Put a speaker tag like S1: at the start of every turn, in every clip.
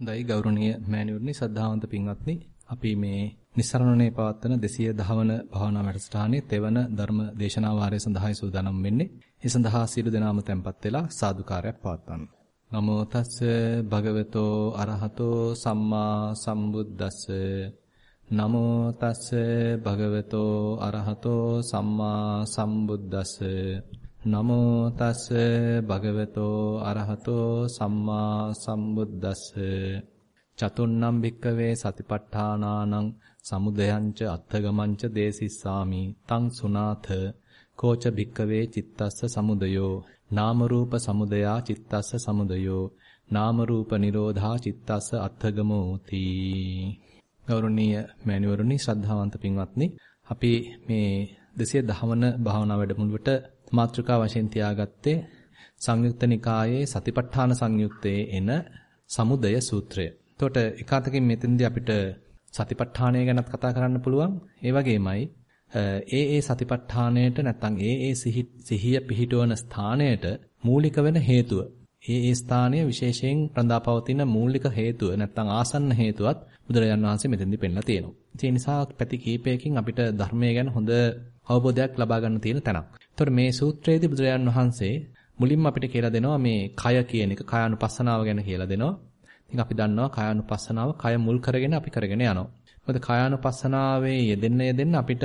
S1: දෛ ගෞරවනීය මෑණිවරණි සද්ධාවන්ත පින්වත්නි අපි මේ නිස්සරණනේ පවත්වන 210 වන භාවනා වැඩසටහනේ තෙවන ධර්ම දේශනා වාරය සඳහායි සූදානම් වෙන්නේ. ඒ සඳහා සියලු දෙනාම tempත් වෙලා සාදුකාරයක් පවත්වන්න. නමෝ තස්ස භගවතෝ අරහතෝ සම්මා සම්බුද්දස්ස නමෝ තස්ස භගවතෝ අරහතෝ සම්මා සම්බුද්දස්ස නමෝ තස්ස භගවතෝ අරහතෝ සම්මා සම්බුද්දස්ස. චතුන්නම් භික්කවේ සතිපට්ඨානානං සමුදයංච අත්ථගමංච දේසිස්සාමි. තං සුනාථ. කෝච භික්කවේ චිත්තස්ස සමුදයෝ. නාම රූප සමුදයා චිත්තස්ස සමුදයෝ. නාම රූප නිරෝධා චිත්තස්ස අත්ථගමෝති. ගෞරවනීය මෑණිවරුනි ශ්‍රද්ධාවන්ත පින්වත්නි අපි මේ 210 වන භාවනා වැඩමුළුවට මාතෘකා වශයෙන් තියාගත්තේ සංයුක්ත නිකායේ සතිපට්ඨාන සංයුත්තේ එන සමුදය සූත්‍රය. එතකොට එකාතකින් මෙතෙන්දී අපිට සතිපට්ඨානය ගැනත් කතා කරන්න පුළුවන්. ඒ වගේමයි ඒ ඒ සතිපට්ඨානයට නැත්නම් ඒ ඒ සිහිය පිහිටවන ස්ථානයට මූලික වෙන හේතුව. ඒ ඒ ස්ථානය විශේෂයෙන් රඳාපවතින මූලික හේතුව නැත්නම් ආසන්න හේතුවත් බුදුරජාන් වහන්සේ මෙතෙන්දී පෙන්ලා තියෙනවා. ඒ නිසා පැති කීපයකින් අපිට ධර්මය ගැන හොඳ අවබෝධයක් ලබා ගන්න තියෙන තැනක්. එතකොට මේ සූත්‍රයේදී බුදුරජාන් වහන්සේ මුලින්ම අපිට කියලා දෙනවා මේ කය කියන එක කායानुපස්සනාව ගැන කියලා දෙනවා. ඉතින් අපි දන්නවා කායानुපස්සනාව කය මුල් කරගෙන අපි කරගෙන යනවා. මොකද කායानुපස්සනාවේ යෙදෙන්න යෙදෙන්න අපිට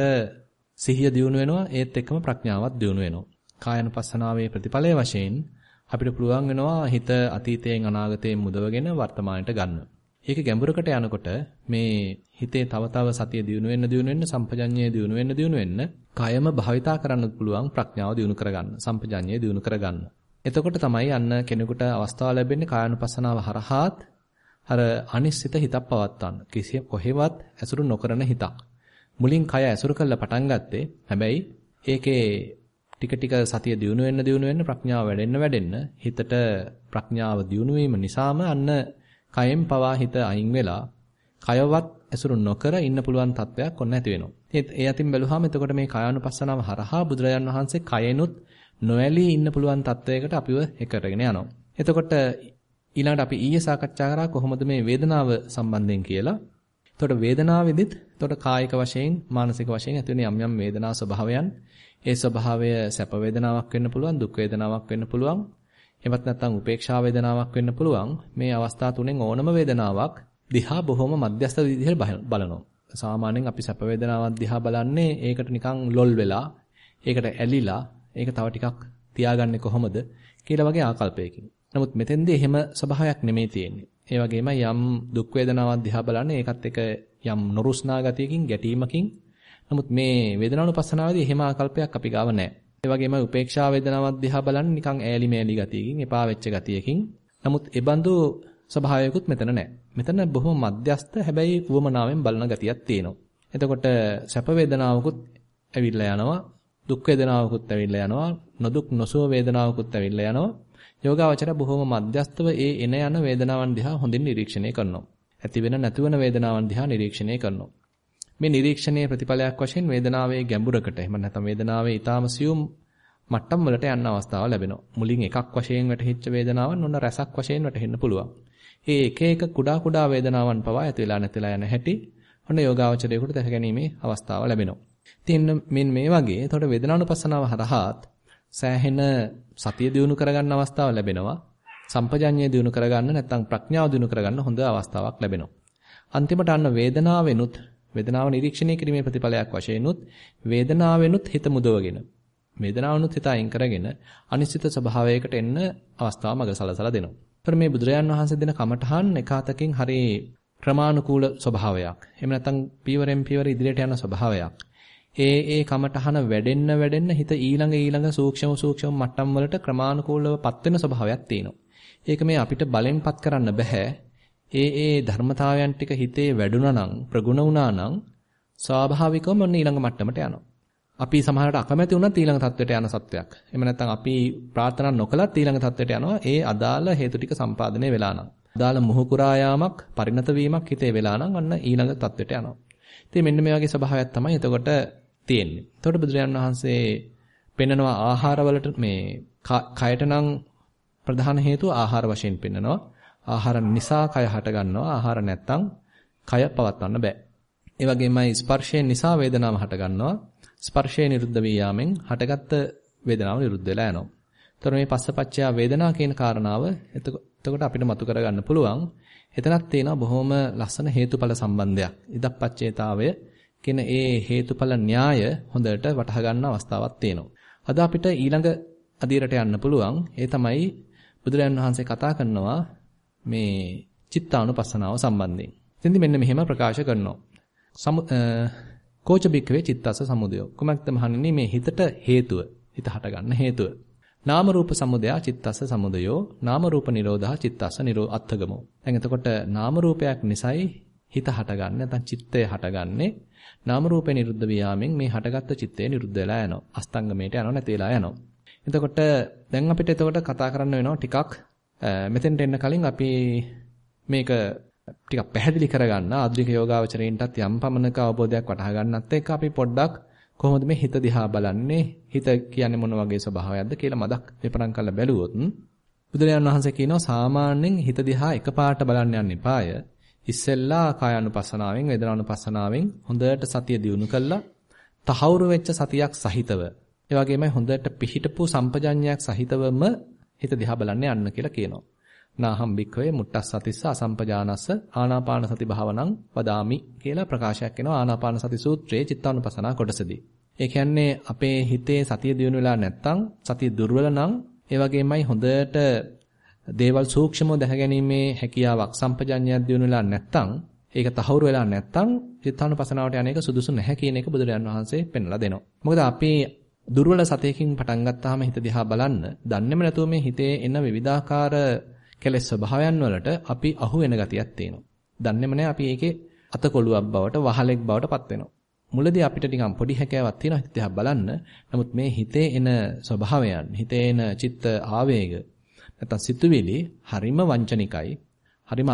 S1: සිහිය දියුණු වෙනවා ඒත් එක්කම ප්‍රඥාවත් දියුණු වෙනවා. කායानुපස්සනාවේ ප්‍රතිඵලය වශයෙන් අපිට පුළුවන් වෙනවා හිත අතීතයෙන් අනාගතයෙන් මුදවගෙන වර්තමානයට ගන්න. ඒක ගැඹුරකට යනකොට මේ හිතේ තව තව සතිය දියුණු වෙන්න දියුණු වෙන්න සම්පජඤ්ඤය දියුණු වෙන්න දියුණු වෙන්න කයම භාවිතා කරන්නත් පුළුවන් ප්‍රඥාව දියුණු කරගන්න සම්පජඤ්ඤය දියුණු කරගන්න. එතකොට තමයි අන්න කෙනෙකුට අවස්ථාව ලැබෙන්නේ කායानुපස්සනාව හරහාත් අර අනිශ්චිත හිතක් පවත්වන්න. කිසිය කොහෙවත් ඇසුරු නොකරන හිතක්. මුලින් කය ඇසුරු කරලා පටන් ගත්තේ හැබැයි ඒකේ ටික ටික සතිය දියුණු වෙන්න දියුණු වෙන්න ප්‍රඥාව වැඩෙන්න වැඩෙන්න හිතට ප්‍රඥාව දියුණු වීම නිසාම අන්න කයෙන් පවා හිත අයින් වෙලා කයවත් ඇසුරු නොකර ඉන්න පුළුවන් තත්වයක් ඔන්න ඇති වෙනවා. ඒ අතින් බැලුවාම එතකොට මේ කායानुපස්සනාව හරහා බුදුරජාන් වහන්සේ කයෙනුත් නොඇලී ඉන්න පුළුවන් තත්වයකට අපිව එකරගෙන යනවා. එතකොට ඊළඟට අපි ඊයේ සාකච්ඡා කරා කොහොමද මේ වේදනාව සම්බන්ධයෙන් කියලා. එතකොට වේදනාවෙදිත් එතකොට කායික වශයෙන් මානසික වශයෙන් ඇති වෙන යම් යම් වේදනා ස්වභාවයන් ඒ ස්වභාවය සැප වේදනාවක් වෙන්න පුළුවන් දුක් වේදනාවක් වෙන්න පුළුවන් එවත් නැත්නම් උපේක්ෂා වේදනාවක් වෙන්න පුළුවන් මේ අවස්ථා තුනෙන් ඕනම වේදනාවක් දිහා බොහොම මධ්‍යස්ථ විදිහට බලනවා. සාමාන්‍යයෙන් අපි සැප වේදනාවක් දිහා බලන්නේ ඒකට නිකන් ලොල් වෙලා, ඒකට ඇලිලා, ඒක තව ටිකක් තියාගන්නේ කොහොමද කියලා වගේ ආකල්පයකින්. නමුත් මෙතෙන්දී එහෙම ස්වභාවයක් නෙමෙයි තියෙන්නේ. ඒ වගේම යම් දුක් වේදනාවක් දිහා බලන්නේ ඒකත් එක යම් නොරුස්නා ගතියකින් ගැටීමකින්. නමුත් මේ වේදනානුපස්සනාවේදී එහෙම ආකල්පයක් අපි ගාව නැහැ. ඒ වගේම උපේක්ෂා වේදනාවක් දිහා බලන්නේ නිකන් ඈලි මෑලි ගතියකින්, එපා වෙච්ච ගතියකින්. නමුත් ඒ බඳු ස්වභාවයකුත් මෙතන නැහැ. මෙතන බොහොම මධ්‍යස්ත හැබැයි උවමනාවෙන් බලන ගතියක් තියෙනවා. එතකොට සැප වේදනාවකුත් ඇවිල්ලා යනවා, දුක් වේදනාවකුත් ඇවිල්ලා යනවා, නොදුක් නොසුව වේදනාවකුත් ඇවිල්ලා යනවා. යෝගාවචර බොහොම මධ්‍යස්තව ඒ එන යන වේදනාවන් දිහා හොඳින් නිරීක්ෂණය කරනවා. ඇති වෙන නැති වෙන වේදනාවන් දිහා නිරීක්ෂණය කරනවා. මේ නිරීක්ෂණයේ ප්‍රතිඵලයක් වශයෙන් වේදනාවේ ගැඹුරකට එහෙම නැත්නම් වේදනාවේ ඊටාම සියුම් මට්ටම් වලට යන්න අවස්ථාව ලැබෙනවා. මුලින් එකක් වශයෙන් වැටහිච්ච වේදනාවන් ඔන්න රසක් වශයෙන් වැටහෙන්න පුළුවන්. ඒ එක එක කුඩා කුඩා වේදනාවන් පවා ඇති වෙලා නැතිලා යන හැටි ඔන්න යෝගාවචරයේකට දැක ගැනීමේ අවස්ථාව ලැබෙනවා. ඉතින් මෙන්න මේ වගේ එතකොට වේදනානුපස්සනාව හරහාත් සෑහෙන සතිය දිනු කරගන්න අවස්ථාව ලැබෙනවා. සම්පජඤ්ඤය දිනු කරගන්න නැත්නම් ප්‍රඥාව දිනු කරගන්න හොඳ අවස්ථාවක් ලැබෙනවා. අන්තිමට අන්න වේදනාවෙනුත් වේදනාව නිරීක්ෂණය කිරීමේ ප්‍රතිඵලයක් වශයෙන්ුත් වේදනාවෙනුත් හිත මුදවගෙන වේදනාවනුත් හිත අයින් කරගෙන අනිශ්චිත ස්වභාවයකට එන්න අවස්ථාව මඟ සලසලා දෙනවා. ඒතර මේ බුදුරයන් වහන්සේ දෙන කමඨහන් එකාතකින් හරි ක්‍රමානුකූල ස්වභාවයක්. එහෙම නැත්නම් පීවරෙන් පීවර ඉදිරියට යන ස්වභාවයක්. ඒ ඒ කමඨහන වැඩෙන්න වැඩෙන්න හිත ඊළඟ ඊළඟ සූක්ෂම සූක්ෂම මට්ටම් වලට ක්‍රමානුකූලව පත් වෙන ස්වභාවයක් තියෙනවා. ඒක මේ අපිට බලෙන්පත් කරන්න බෑ. ඒ ඒ ධර්මතාවයන් ටික හිතේ වැඩුණා නම් ප්‍රගුණ වුණා නම් ස්වාභාවිකවම ඔන්න ඊළඟ මට්ටමට යනවා. අපි සමහරට අකමැති වුණත් ඊළඟ තත්වයට යන සත්වයක්. එහෙම නැත්නම් අපි ප්‍රාර්ථනා නොකලත් ඊළඟ තත්වයට යනවා. ඒ අදාළ හේතු ටික සම්පාදනය වෙලා නම්. අදාළ මොහුකුරා යාමක්, පරිණත වීමක් හිතේ වෙලා නම් අන්න ඊළඟ තත්වයට යනවා. ඉතින් මෙන්න මේ වගේ ස්වභාවයක් තමයි එතකොට තියෙන්නේ. එතකොට බුදුරජාණන් වහන්සේ පෙන්නනවා ආහාරවලට මේ කයට නම් ප්‍රධාන හේතුව ආහාර වශයෙන් පෙන්නනවා. ආහාර නිසා කය හට ගන්නවා. ආහාර නැත්තම් කය පවත්වන්න බෑ. ඒ වගේමයි ස්පර්ශයෙන් නිසා වේදනාව හට ගන්නවා. ස්පර්ශය නිරුද්ධ වී යාමෙන් හටගත්ත වේදනාව නිරුද්ධ වෙලා යනවා. එතකොට මේ පස්සපච්චය වේදනා කියන කාරණාව එතකොට අපිට මතු කරගන්න පුළුවන්. එතනක් තියෙනවා බොහොම ලස්සන හේතුඵල සම්බන්ධයක්. ඉදප්පච්චේතාවය කියන ඒ හේතුඵල න්‍යාය හොඳට වටහා ගන්න අවස්ථාවක් තියෙනවා. අද අපිට ඊළඟ අදියරට යන්න පුළුවන්. ඒ තමයි බුදුරජාන් වහන්සේ කතා කරනවා මේ චිත්තානුපස්සනාව සම්බන්ධයෙන්. ඉතින් මෙන්න මෙහෙම ප්‍රකාශ කරනවා. කෝච බික්කවේ චිත්තස්ස සමුදය. කුමක්ද මහණෙනි මේ හිතට හේතුව? හිත හටගන්න හේතුව. නාම රූප සමුදය චිත්තස්ස සමුදයෝ නාම රූප නිරෝධා චිත්තස්ස නිරෝ අත්ථගමෝ. දැන් එතකොට නාම රූපයක් නිසයි හිත හටගන්නේ නැත්නම් චිත්තය හටගන්නේ නාම රූපේ නිරුද්ධ වියාමෙන් මේ හටගත්තු චිත්තය නිරුද්ධ වෙලා යනවා. අස්තංගමයට යනවා නැති වෙලා යනවා. එතකොට දැන් අපිට එතකොට කතා කරන්න වෙනවා ටිකක් මෙතෙන්ට එන්න කලින් අපි මේක ටිකක් පැහැදිලි කරගන්න ආධුනික යෝගාවචරයින්ටත් යම් පමණක අවබෝධයක් වටහා ගන්නත් එක්ක අපි පොඩ්ඩක් කොහොමද මේ හිත දිහා බලන්නේ? හිත කියන්නේ මොන වගේ ස්වභාවයක්ද කියලා මදක් විපරම් කරලා බැලුවොත් බුදුරජාණන් වහන්සේ කියනවා සාමාන්‍යයෙන් හිත දිහා එකපාරට බලන්න යන්න එපාය. ඉස්සෙල්ලා කායानुපස්සනාවෙන් වේදනානුපස්සනාවෙන් හොඳට සතිය දියුණු කළා. තහවුරු වෙච්ච සතියක් සහිතව. ඒ වගේමයි හොඳට පිහිටපු සම්පජඤ්ඤයක් සහිතවම හිත දිහා බලන්න යන්න කියලා කියනවා නාහම් බික්කවේ මුට්ටස්සතිස්ස අසම්පජානස්ස ආනාපාන සති භාවනං වදාමි කියලා ප්‍රකාශයක් වෙනවා ආනාපාන සති සූත්‍රයේ චිත්තානුපසනා කොටසදී. ඒ කියන්නේ අපේ හිතේ සතිය දියුණු වෙලා නැත්තම් සතිය දුර්වල නම් ඒ වගේමයි හොඳට දේවල් සූක්ෂමව දැකගැනීමේ හැකියාවක් සම්පජඤ්ඤයක් දියුණු වෙලා නැත්තම් ඒක තහවුරු වෙලා නැත්තම් චිත්තානුපසනාවට යන එක සුදුසු නැහැ කියන එක බුදුරජාන් වහන්සේ පෙන්වලා දෙනවා. මොකද අපි දුර්වල සතයකින් පටන් ගත්තාම හිත දිහා බලන්න දන්නේම නැතුව මේ හිතේ එන විවිධාකාර කෙලෙස් ස්වභාවයන් වලට අපි අහු වෙන ගතියක් තියෙනවා. දන්නේම නැහැ අපි ඒකේ අතකොළුවක් බවට වහලෙක් බවට පත් වෙනවා. මුලදී අපිට නිකන් පොඩි හැකියාවක් තියෙනවා හිත දිහා බලන්න. නමුත් මේ හිතේ එන ස්වභාවයන්, හිතේ එන චිත්ත ආවේග නැත්නම් සිතුවිලි හරිම වංචනිකයි. හරිම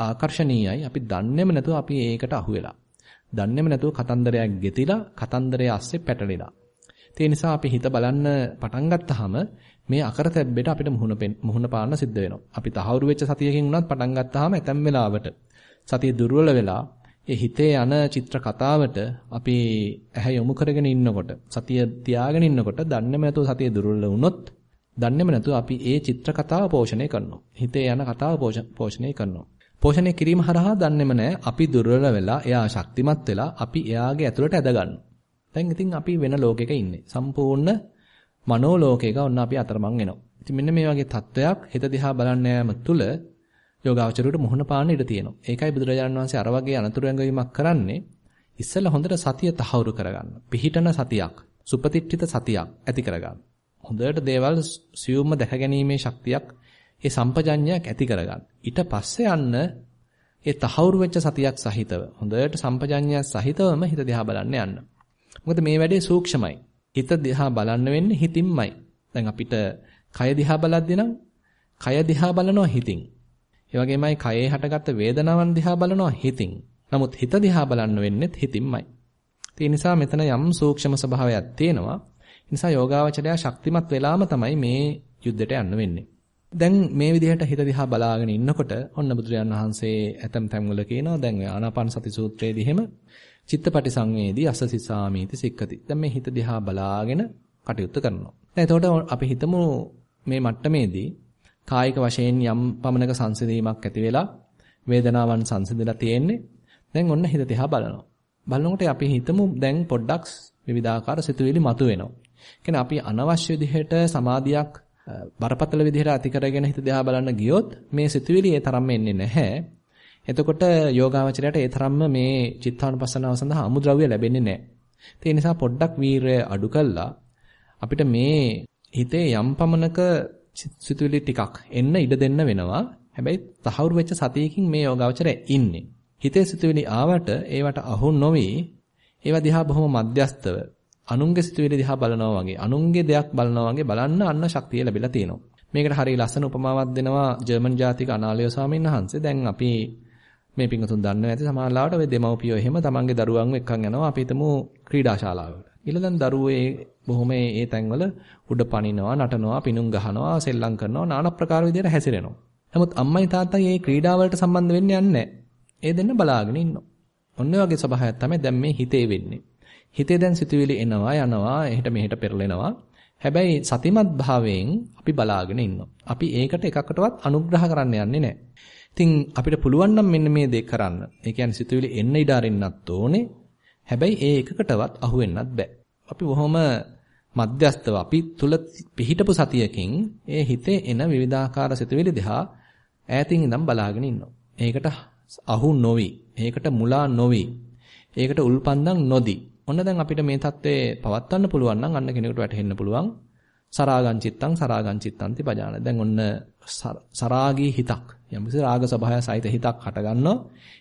S1: ආකර්ශනීයයි. අපි දන්නේම නැතුව අපි ඒකට අහු වෙලා. දන්නේම නැතුව කතන්දරයක් ගෙතිලා කතන්දරයේ ASCII පැටලිලා. ඒ නිසා අපි හිත බලන්න පටන් ගත්තාම මේ අකරතැබ්බෙට අපිට මුහුණ මුහුණ පාන්න සිද්ධ වෙනවා. අපි තහවුරු වෙච්ච සතියකින් උනත් පටන් ගත්තාම ඇතැම් වෙලාවට සතිය දුර්වල වෙලා ඒ හිතේ යන චිත්‍ර කතාවට අපි ඇහැ යොමු කරගෙන ඉන්නකොට සතිය තියාගෙන ඉන්නකොට දන්නේම නැතුව සතිය දුර්වල වුණොත් දන්නේම නැතුව අපි ඒ චිත්‍ර කතාව පෝෂණය කරනවා. හිතේ යන කතාව පෝෂණය කරනවා. පෝෂණය කිරීම හරහා දන්නේම නැහැ අපි දුර්වල වෙලා එයා ශක්තිමත් වෙලා අපි එයාගේ ඇතුළට ඇද ගන්නවා. දැන් ඉතින් අපි වෙන ලෝකයක ඉන්නේ. සම්පූර්ණ මනෝ ලෝකයක ඔන්න අපි අතරමං වෙනවා. ඉතින් මෙන්න මේ වගේ තත්වයක් හිත දිහා බලන්න යාම තුල යෝගාචරයට මුහුණ පාන්න ඉඩ තියෙනවා. ඒකයි බුදුරජාණන් වහන්සේ අර වගේ අනතුරු ඇඟවීමක් කරන්නේ. ඉස්සෙල්ලා හොඳට සතිය තහවුරු කරගන්න. පිහිටන සතියක්, සුපතිට්ඨිත සතියක් ඇති කරගන්න. හොඳට දේවල් සියුම්ම දැකගැනීමේ ශක්තියක්, ඒ සම්පජඤ්ඤයක් ඇති කරගන්න. ඊට පස්සේ යන්න ඒ තහවුරු වෙච්ච සතියක් සහිතව හොඳට සම්පජඤ්ඤය සහිතවම හිත දිහා බලන්න යන්න. මොකද මේ වැඩේ සූක්ෂමයි. හිත දිහා බලන්න වෙන්නේ හිතින්මයි. දැන් අපිට කය දිහා බලද්දී නම් කය දිහා බලනවා හිතින්. ඒ වගේමයි කයේ හටගත්ත වේදනාවන් දිහා බලනවා හිතින්. නමුත් හිත දිහා බලන්න වෙන්නේත් හිතින්මයි. ඒ නිසා මෙතන යම් සූක්ෂම ස්වභාවයක් තියෙනවා. ඒ නිසා යෝගාවචරය ශක්තිමත් වෙලාම තමයි මේ යුද්ධයට යන්න වෙන්නේ. දැන් මේ විදිහට හිත දිහා බලාගෙන ඉන්නකොට ඔන්න බුදුරජාන් වහන්සේ ඇතම් තැන්වල කියනවා දැන් ආනාපාන සති සූත්‍රයේදී එහෙම චිත්තපටි සංවේදී අසසිසාමීති සික්කති. දැන් මේ හිත දිහා බලාගෙන කටයුතු කරනවා. දැන් එතකොට අපි හිතමු මේ මට්ටමේදී කායික වශයෙන් යම් පමණක සංසිඳීමක් ඇති වෙලා වේදනාවන් සංසිඳලා තියෙන්නේ. දැන් ඔන්න හිත දිහා බලනවා. බලනකොට අපි හිතමු දැන් පොඩ්ඩක් විවිධාකාර සිතුවිලි මතුවෙනවා. කියන්නේ අපි අනවශ්‍ය විදිහට සමාධියක් බරපතල විදිහට ඇති කරගෙන හිත දිහා බලන්න ගියොත් මේ සිතුවිලි ඒ තරම්ම එන්නේ නැහැ. එතකොට යෝගාවචරයට ඒ තරම්ම මේ චිත්තානුපස්සනාව සඳහා අමුද්‍රව්‍ය ලැබෙන්නේ නැහැ. ඒ නිසා පොඩ්ඩක් වීරය අඩු කළා අපිට මේ හිතේ යම් පමණක සිතුවිලි ටිකක් එන්න ඉඩ දෙන්න වෙනවා. හැබැයි තහවුරු වෙච්ච සතියකින් මේ යෝගාවචරය ඉන්නේ. හිතේ සිතුවිලි ආවට ඒවට අහු නොවි ඒවා දිහා බොහොම මධ්‍යස්තව අනුන්ගේ සිතුවිලි දිහා බලනවා වගේ අනුන්ගේ දෙයක් බලනවා වගේ බලන්න අන්න ශක්තිය ලැබිලා තියෙනවා. මේකට හරිය ලස්සන උපමාවක් දෙනවා ජර්මන් ජාතික අනාලය ස්වාමීන් වහන්සේ. දැන් අපි මේ පිංගතුන් දන්නේ නැති සමාජලාවට ඔය දෙමව්පියෝ එහෙම තමන්ගේ දරුවන්ව එක්කන් යනවා අපි හිතමු ක්‍රීඩා ශාලාවකට. ඊළඟ දැන් දරුවෝ ඒ බොහොම ඒ තැන්වල උඩ පනිනවා, නටනවා, පිනුම් ගහනවා, සෙල්ලම් කරනවා, নানা ප්‍රකාර විදියට හැසිරෙනවා. නමුත් අම්මයි තාත්තයි මේ ක්‍රීඩා වලට සම්බන්ධ වෙන්නේ නැහැ. ඒ දෙන්න බලාගෙන ඉන්නවා. ඔන්න වගේ ස්වභාවයක් තමයි දැන් මේ හිතේ වෙන්නේ. හිතේ දැන් සිතුවිලි එනවා යනවා එහෙට මෙහෙට පෙරලෙනවා. හැබැයි සතිමත් භාවයෙන් අපි බලාගෙන ඉන්නවා. අපි ඒකට එකකටවත් අනුග්‍රහ කරන්න යන්නේ නැහැ. ඉතින් අපිට පුළුවන් නම් මෙන්න මේ දේ කරන්න. ඒ කියන්නේ සිතුවිලි එන්න ඉඩ අරින්නත් ඕනේ. හැබැයි ඒ එකකටවත් අහු වෙන්නත් බෑ. අපි බොහොම මධ්‍යස්තව අපි තුල පිහිටපු සතියකින් ඒ හිතේ එන විවිධාකාර සිතුවිලි දිහා ඈතින් ඉඳන් බලාගෙන ඉන්නවා. ඒකට අහු නොවි, ඒකට මුලා නොවි, ඒකට උල්පන්දම් නොදි. ඔන්න දැන් අපිට මේ தත්ත්වයේ පවත්වන්න පුළුවන් නම් අන්න කෙනෙකුට වැටහෙන්න පුළුවන්. සරාගං චිත්තං සරාගං චිත්තන්ති පජාන. දැන් ඔන්න සරාගී හිතක්. යම්කිසි රාග ස්වභාවය සහිත හිතක් හටගන්නවා.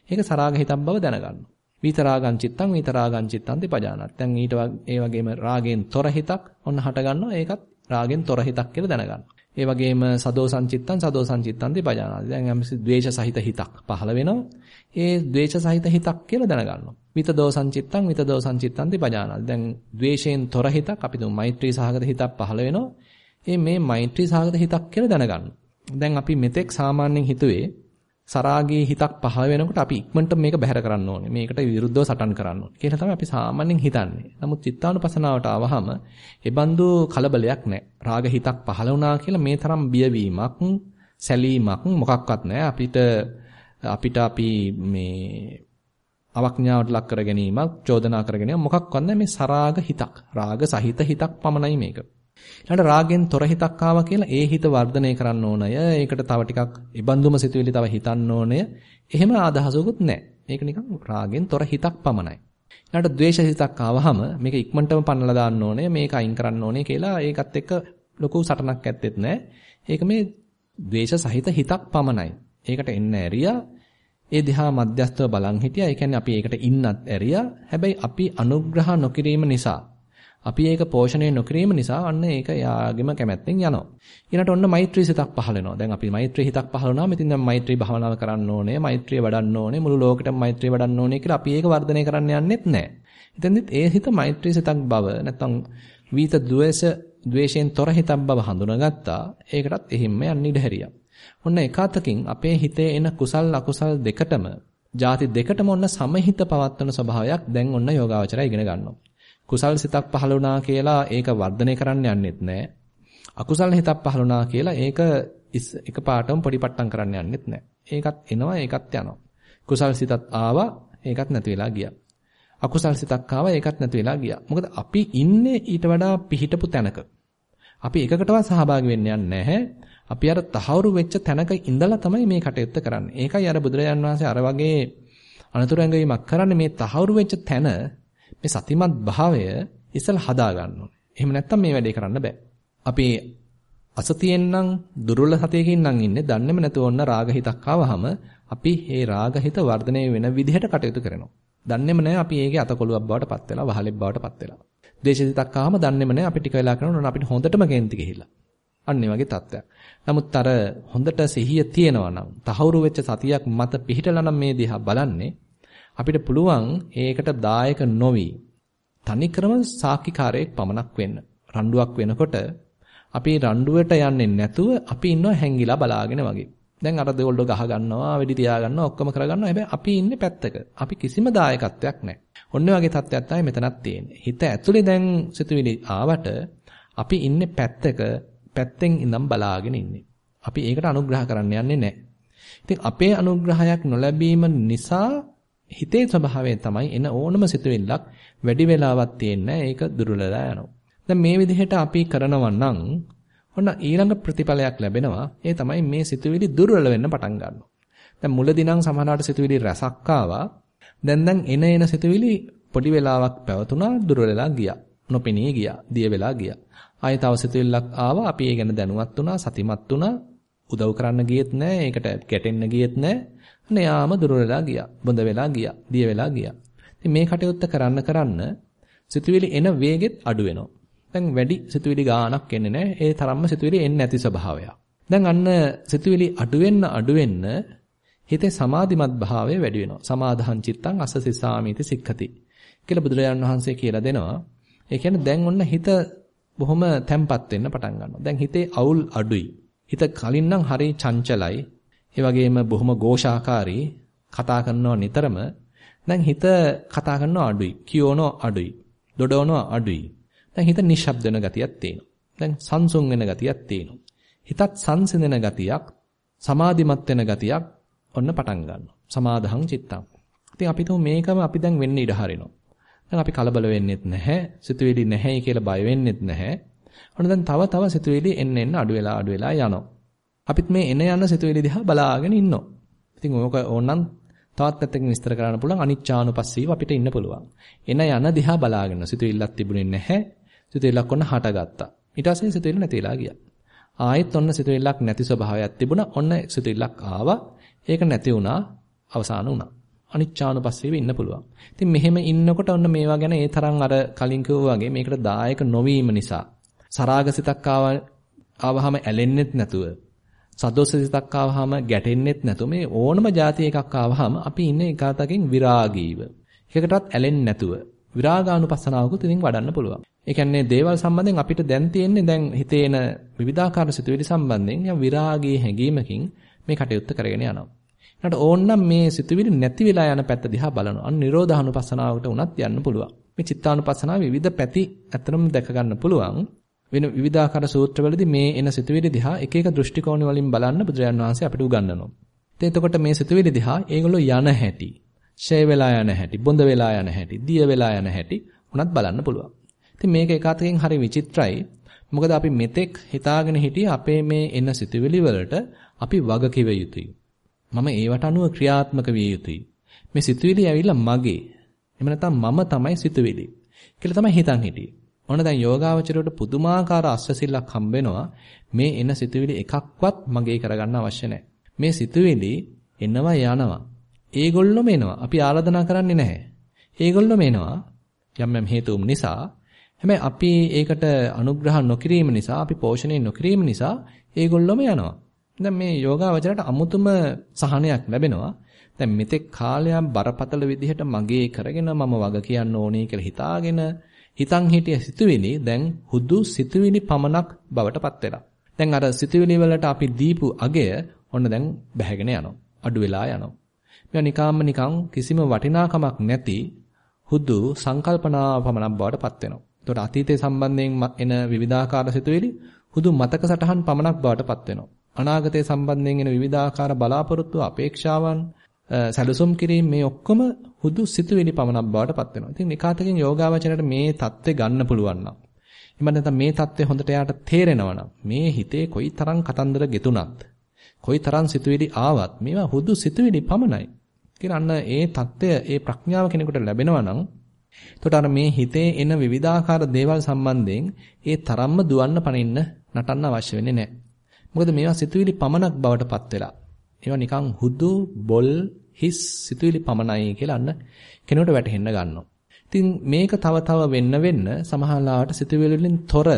S1: ඒක සරාග හිතක් බව දැනගන්නවා. විතරාගං චිත්තං විතරාගං චිත්තන්ති පජානත්. දැන් ඊට ඒ වගේම රාගෙන් තොර හිතක් ඔන්න හටගන්නවා. ඒකත් රාගෙන් තොර හිතක් කියලා දැනගන්නවා. ඒ වගේම සදෝ සංචිත්තං සදෝ සංචිත්තන්ති පජානාති. දැන් යම්කිසි ද්වේෂ සහිත හිතක් පහළ වෙනවා. ඒ ද්වේෂ සහිත හිතක් කියලා දැනගන්නවා. විතදෝ සංචිත්තං විතදෝ සංචිත්තන්ති පජානාති. දැන් ද්වේෂයෙන් තොර හිතක් අපි තුමු මෛත්‍රී සහගත හිතක් පහළ වෙනවා. ඒ මේ මෛත්‍රී සහගත හිතක් කියලා දැනගන්නවා. දැන් අපි මෙතෙක් සාමාන්‍යයෙන් හිතුවේ සරාගී හිතක් පහළ වෙනකොට අපි ඉක්මනට මේක බැහැර කරන්න ඕනේ. මේකට විරුද්ධව සටන් කරන්න ඕනේ. කියලා තමයි අපි සාමාන්‍යයෙන් හිතන්නේ. නමුත් චිත්තානුපසනාවට ආවහම ඒ බඳු කලබලයක් නැහැ. රාග හිතක් පහළ වුණා කියලා මේ තරම් බියවීමක්, සැලීමක් මොකක්වත් නැහැ. අපිට අපිට අපි මේ අවඥාවට ලක් කර ගැනීමක්, චෝදනා කර ගැනීම මොකක්වත් නැහැ. මේ සරාග හිතක්. රාග සහිත හිතක් පමණයි මේක. ඊළඟට රාගෙන් තොර හිතක් ආවා කියලා ඒ හිත වර්ධනය කරන්න ඕනය. ඒකට තව ටිකක් ඉබඳුම සිතුවිලි තව හිතන්න ඕනය. එහෙම අදහසකුත් නැහැ. මේක නිකන් රාගෙන් තොර හිතක් පමණයි. ඊළඟට ද්වේෂ හිතක් ආවහම මේක ඉක්මනටම පන්නලා දාන්න ඕනේ. මේක අයින් කරන්න ඕනේ කියලා ඒකත් එක්ක ලොකු සටනක් ඇත්තෙත් නැහැ. ඒක මේ ද්වේෂ සහිත හිතක් පමණයි. ඒකට එන්න ඇරියා ඒ දිහා මධ්‍යස්තව බලන් හිටියා. ඒ කියන්නේ අපි ඒකට ඉන්නත් ඇරියා. හැබැයි අපි අනුග්‍රහ නොකිරීම නිසා අපි ඒක පෝෂණය නොකිරීම නිසා අන්න ඒක යාගෙම කැමැත්තෙන් යනවා. ඊළඟට ඔන්න මෛත්‍රී සිතක් පහළ වෙනවා. දැන් අපි මෛත්‍රී හිතක් පහළ වුණාම ඉතින් දැන් මෛත්‍රී භාවනාව කරන්න ඕනේ, මෛත්‍රිය වඩන්න ඕනේ, මුළු ලෝකෙටම මෛත්‍රිය වඩන්න ඕනේ කියලා අපි ඒක වර්ධනය කරන්න යන්නෙත් නැහැ. ඉතින්දිත් ඒ හිත මෛත්‍රී සිතක් බව නැත්තම් වීත ද්වේෂ ද්වේෂයෙන් තොර හිතක් බව හඳුනාගත්තා. ඒකටත් එහිම්ම යන්න ඉඩ හැරියා. ඔන්න එකතකින් අපේ හිතේ එන කුසල් අකුසල් දෙකටම ಜಾති දෙකටම ඔන්න සමහිත පවත්වන ස්වභාවයක් දැන් ඔන්න යෝගාවචරය ඉගෙන ගන්නවා. කුසල් සිතක් පහළ වුණා කියලා ඒක වර්ධනය කරන්න යන්නෙත් නැහැ. අකුසල් හිතක් පහළ වුණා කියලා ඒක එකපාරටම පොඩිපට්ටම් කරන්න යන්නෙත් නැහැ. ඒකත් එනවා ඒකත් යනවා. කුසල් සිතත් ආවා ඒකත් නැති වෙලා ගියා. අකුසල් සිතක් ආවා ඒකත් නැති වෙලා ගියා. මොකද අපි ඉන්නේ ඊට වඩා පිහිටපු තැනක. අපි එකකටවත් සහභාගී වෙන්න යන්නේ නැහැ. අපි අර තහවුරු වෙච්ච තැනක ඉඳලා තමයි මේ කටයුත්ත කරන්නේ. ඒකයි අර බුදුරජාන් වහන්සේ අර වගේ අනතුරු ඇඟවීමක් කරන්නේ මේ තහවුරු වෙච්ච තැන මේ සතිමත් භාවය ඉස්සලා හදා ගන්න ඕනේ. එහෙම නැත්තම් මේ වැඩේ කරන්න බෑ. අපි අසතියෙන් නම් දුර්වල සතියකින් නම් ඉන්නේ දන්නේම නැතුව ඔන්න රාගහිතක් ආවහම අපි මේ රාගහිත වර්ධනය වෙන විදිහට කටයුතු කරනවා. දන්නේම නැහැ අපි ඒකේ අතකොළුවක් බවට පත් වෙලා වහලෙක් බවට පත් වෙලා. ද්වේෂහිතක් ආවම දන්නේම නැහැ අපි ටික වෙලා කරනවා අපිට හොඳටම කේන්ති ගිහිල්ලා. අන්න වගේ තත්ත්වයක්. නමුත් අර හොඳට සිහිය තියෙනවා නම් තහවුරු වෙච්ච සතියක් මත පිහිටලා නම් මේ දිහා බලන්නේ අපිට පුළුවන් ඒකට දායක නොවි තනිකරම සාක්ෂිකාරයෙක් පමණක් වෙන්න. රණ්ඩුවක් වෙනකොට අපි රණ්ඩුවට යන්නේ නැතුව අපි ඉන්නවා හැංගිලා බලාගෙන වගේ. දැන් අර දෙවොල්ඩෝ ගහ ගන්නවා, වෙඩි තියා ගන්නවා, ඔක්කොම කර ගන්නවා. හැබැයි අපි ඉන්නේ පැත්තක. අපි කිසිම දායකත්වයක් නැහැ. ඔන්න වගේ තත්ත්වයක් තමයි මෙතනත් තියෙන්නේ. හිත ඇතුලේ දැන් සිතුවිලි ආවට අපි ඉන්නේ පැත්තක, පැත්තෙන් ඉඳන් බලාගෙන ඉන්නේ. අපි ඒකට අනුග්‍රහ කරන්න යන්නේ නැහැ. ඉතින් අපේ අනුග්‍රහයක් නොලැබීම නිසා හිතේ ස්වභාවය තමයි එන ඕනම සිතුවිල්ලක් වැඩි වෙලාවක් තියෙන්නේ ඒක දුර්වලලා යනවා. දැන් මේ විදිහට අපි කරනවා නම් ඔන්න ඊළඟ ප්‍රතිඵලයක් ලැබෙනවා. ඒ තමයි මේ සිතුවිලි දුර්වල වෙන්න පටන් ගන්නවා. දැන් මුලදී නම් සමහරවිට සිතුවිලි රසක් ආවා. දැන් දැන් එන එන සිතුවිලි පොඩි වෙලාවක් පැවතුණා දුර්වලලා ගියා. නොපෙනී ගියා. දිය වෙලා ගියා. ආයෙ තව සිතුවිල්ලක් ආවා. අපි ඒ ගැන දැනුවත් වුණා, සතිමත් වුණා. උදව් කරන්න ගියෙත් නැහැ. ඒකට ගැටෙන්න ගියෙත් නැහැ. අනේ යාම දුර වෙලා ගියා. බොඳ වෙලා ගියා. දිය වෙලා ගියා. ඉතින් මේ කටයුත්ත කරන්න කරන්න සිතුවිලි එන වේගෙත් අඩු වෙනවා. දැන් වැඩි සිතුවිලි ගාණක් එන්නේ නැහැ. ඒ තරම්ම සිතුවිලි එන්නේ නැති ස්වභාවයක්. දැන් අන්න සිතුවිලි අඩු වෙන්න අඩු වෙන්න හිතේ සමාධිමත් භාවය වැඩි වෙනවා. සමාධං චිත්තං අසසිසාමිති සික්ඛති. කියලා බුදුරජාණන් වහන්සේ කියලා දෙනවා. ඒ කියන්නේ දැන් ඔන්න හිත බොහොම තැම්පත් වෙන්න පටන් ගන්නවා. දැන් හිතේ අවුල් අඩුයි. හිත කලින් නම් හරිය චංචලයි, ඒ වගේම බොහොම ഘോഷාකාරී කතා කරනවා නිතරම. දැන් හිත කතා කරනවා අඩුයි. කියවනවා අඩුයි. දොඩවනවා අඩුයි. දැන් හිත නිශ්ශබ්ද වෙන ගතියක් තියෙනවා. දැන් සංසුන් වෙන ගතියක් තියෙනවා. හිතත් සංසිඳෙන ගතියක්, සමාධිමත් වෙන ගතියක් ඔන්න පටන් ගන්නවා. සමාධං චිත්තං. ඉතින් අපි තුමු මේකම අපි දැන් වෙන්න ඉඩ හරිනවා. දැන් අපි කලබල වෙන්නෙත් නැහැ. සිතුවිලි නැහැයි කියලා බය වෙන්නෙත් නැහැ. ඔන්න දැන් තව තව සිතුවිලි එන්න එන්න අඩු වෙලා අඩු වෙලා යනවා. අපිත් මේ එන යන සිතුවිලි දිහා බලාගෙන ඉන්නවා. ඉතින් ඕක ඕනනම් තවත් පැත්තකින් විස්තර කරන්න පුළුවන් අනිච්චානුපස්සීව අපිට ඉන්න පුළුවන්. එන යන දිහා බලාගෙන සිතුවිල්ලක් තිබුණේ නැහැ. සිතුවිල්ලක් ඔන්න හටගත්තා. ඊට පස්සේ සිතුවිල්ල නැතිලා ගියා. ආයෙත් ඔන්න සිතුවිල්ලක් නැති ස්වභාවයක් තිබුණා. ඔන්න සිතුවිල්ලක් ආවා. ඒක නැති වුණා. අවසාන වුණා. අනිච්චානුපස්සීව ඉන්න පුළුවන්. ඉතින් මෙහෙම ඉන්නකොට ඔන්න මේවා ගැන ඒ තරම් අර කලින් කිව්වා වගේ මේකට දායක නොවීම නිසා සරාගසිතක් ආවහම ඇලෙන්නෙත් නැතුව සදෝසසිතක් ආවහම ගැටෙන්නෙත් නැතුව මේ ඕනම જાති එකක් ආවහම අපි ඉන්නේ එකතකින් විරාගීව. එකකටවත් ඇලෙන්නේ නැතුව විරාගානුපස්සනාවකුත් ඉතින් වඩන්න පුළුවන්. ඒ කියන්නේ දේවල් සම්බන්ධයෙන් අපිට දැන් තියෙන්නේ දැන් හිතේ එන විවිධාකාර සිතුවිලි සම්බන්ධයෙන් යම් විරාගී හැඟීමකින් මේ කටයුත්ත කරගෙන යනවා. ඊට ඕනනම් මේ සිතුවිලි නැති වෙලා යන පැත්ත දිහා බලනවා. අන්න නිරෝධානුපස්සනාවට උනත් යන්න පුළුවන්. මේ චිත්තානුපස්සනාව විවිධ පැති අතරම දැක ගන්න පුළුවන්. වෙන විවිධාකාර සූත්‍රවලදී මේ එන සිතුවිලි දිහා එක එක දෘෂ්ටි කෝණ වලින් බලන්න බුදුරජාන් වහන්සේ අපිට උගන්වනවා. ඉතින් එතකොට මේ සිතුවිලි දිහා ඒගොල්ලෝ යන හැටි, ෂේ වෙලා යන හැටි, බොඳ වෙලා යන හැටි, දිය වෙලා යන හැටි උනත් බලන්න පුළුවන්. ඉතින් මේක එකතකින් හරි විචිත්‍රයි. මොකද අපි මෙතෙක් හිතාගෙන හිටියේ අපේ මේ එන සිතුවිලි වලට අපි වග කිව යුතුයි. මම ඒවට අනුව ක්‍රියාත්මක විය යුතුයි. මේ සිතුවිලි ඇවිල්ලා මගේ. එහෙම නැත්නම් මම තමයි සිතුවිලි. කියලා තමයි හිතන් හිටියේ. ඔන්න දැන් යෝගාවචරයට පුදුමාකාර අස්වැසිල්ලක් හම්බ වෙනවා. මේ එන සිතුවිලි එකක්වත් මගේ කරගන්න අවශ්‍ය නැහැ. මේ සිතුවිලි එනවා යනවා. ඒගොල්ලොම එනවා. අපි ආරාධනා කරන්නේ නැහැ. ඒගොල්ලොම එනවා. යම් යම් හේතුම් නිසා. හැබැයි අපි ඒකට අනුග්‍රහ නොකිරීම නිසා, අපි පෝෂණය නොකිරීම නිසා ඒගොල්ලොම යනවා. දැන් මේ යෝගාවචරයට අමුතුම සහනයක් ලැබෙනවා. දැන් මෙතෙක් කාලයක් බරපතල විදිහට මගේ කරගෙන මම වග කියන්න ඕනේ කියලා හිතාගෙන හිතන් හිටිය සිතුවිලි දැන් හුදු සිතුවිලි පමණක් බවට පත් වෙලා. දැන් අර සිතුවිලි වලට අපි දීපු අගය ඔන්න දැන් බැහැගෙන යනවා. අඩු වෙලා යනවා. මේවා නිකාම්ම නිකන් කිසිම වටිනාකමක් නැති හුදු සංකල්පනා පමණක් බවට පත් වෙනවා. ඒතකොට අතීතයේ සම්බන්ධයෙන් එන විවිධාකාර සිතුවිලි හුදු මතක සටහන් පමණක් බවට පත් වෙනවා. අනාගතයේ සම්බන්ධයෙන් එන විවිධාකාර බලාපොරොත්තු අපේක්ෂාවන් සැලසුම් කිරීම මේ ඔක්කොම හුදු සිතුවිලි පමණක් බවට පත් වෙනවා. ඉතින් නිකාතකින් යෝගාවචරයට මේ தත්ත්වය ගන්න පුළුවන් නම්. එමත් නැත්නම් මේ தත්ත්වය හොඳට යාට තේරෙනවා නම් මේ හිතේ කොයි තරම් කතන්දර ගෙතුණත් කොයි තරම් සිතුවිලි ආවත් මේවා හුදු සිතුවිලි පමණයි. කියලා අන්න ඒ தත්ත්වය ඒ ප්‍රඥාව කෙනෙකුට ලැබෙනවා නම් එතකොට අර මේ හිතේ එන විවිධාකාර දේවල් සම්බන්ධයෙන් ඒ තරම්ම දුවන්න පනින්න නටන්න අවශ්‍ය වෙන්නේ නැහැ. මොකද මේවා සිතුවිලි පමණක් බවට පත් වෙලා ඒවා නිකන් හුදු බොල් හිස් සිතුවිලි පමණයි කියලා අන්න කෙනෙකුට වැටහෙන්න ගන්නවා. ඉතින් මේක තව තව වෙන්න වෙන්න සමහරලාට සිතුවිලි වලින් තොර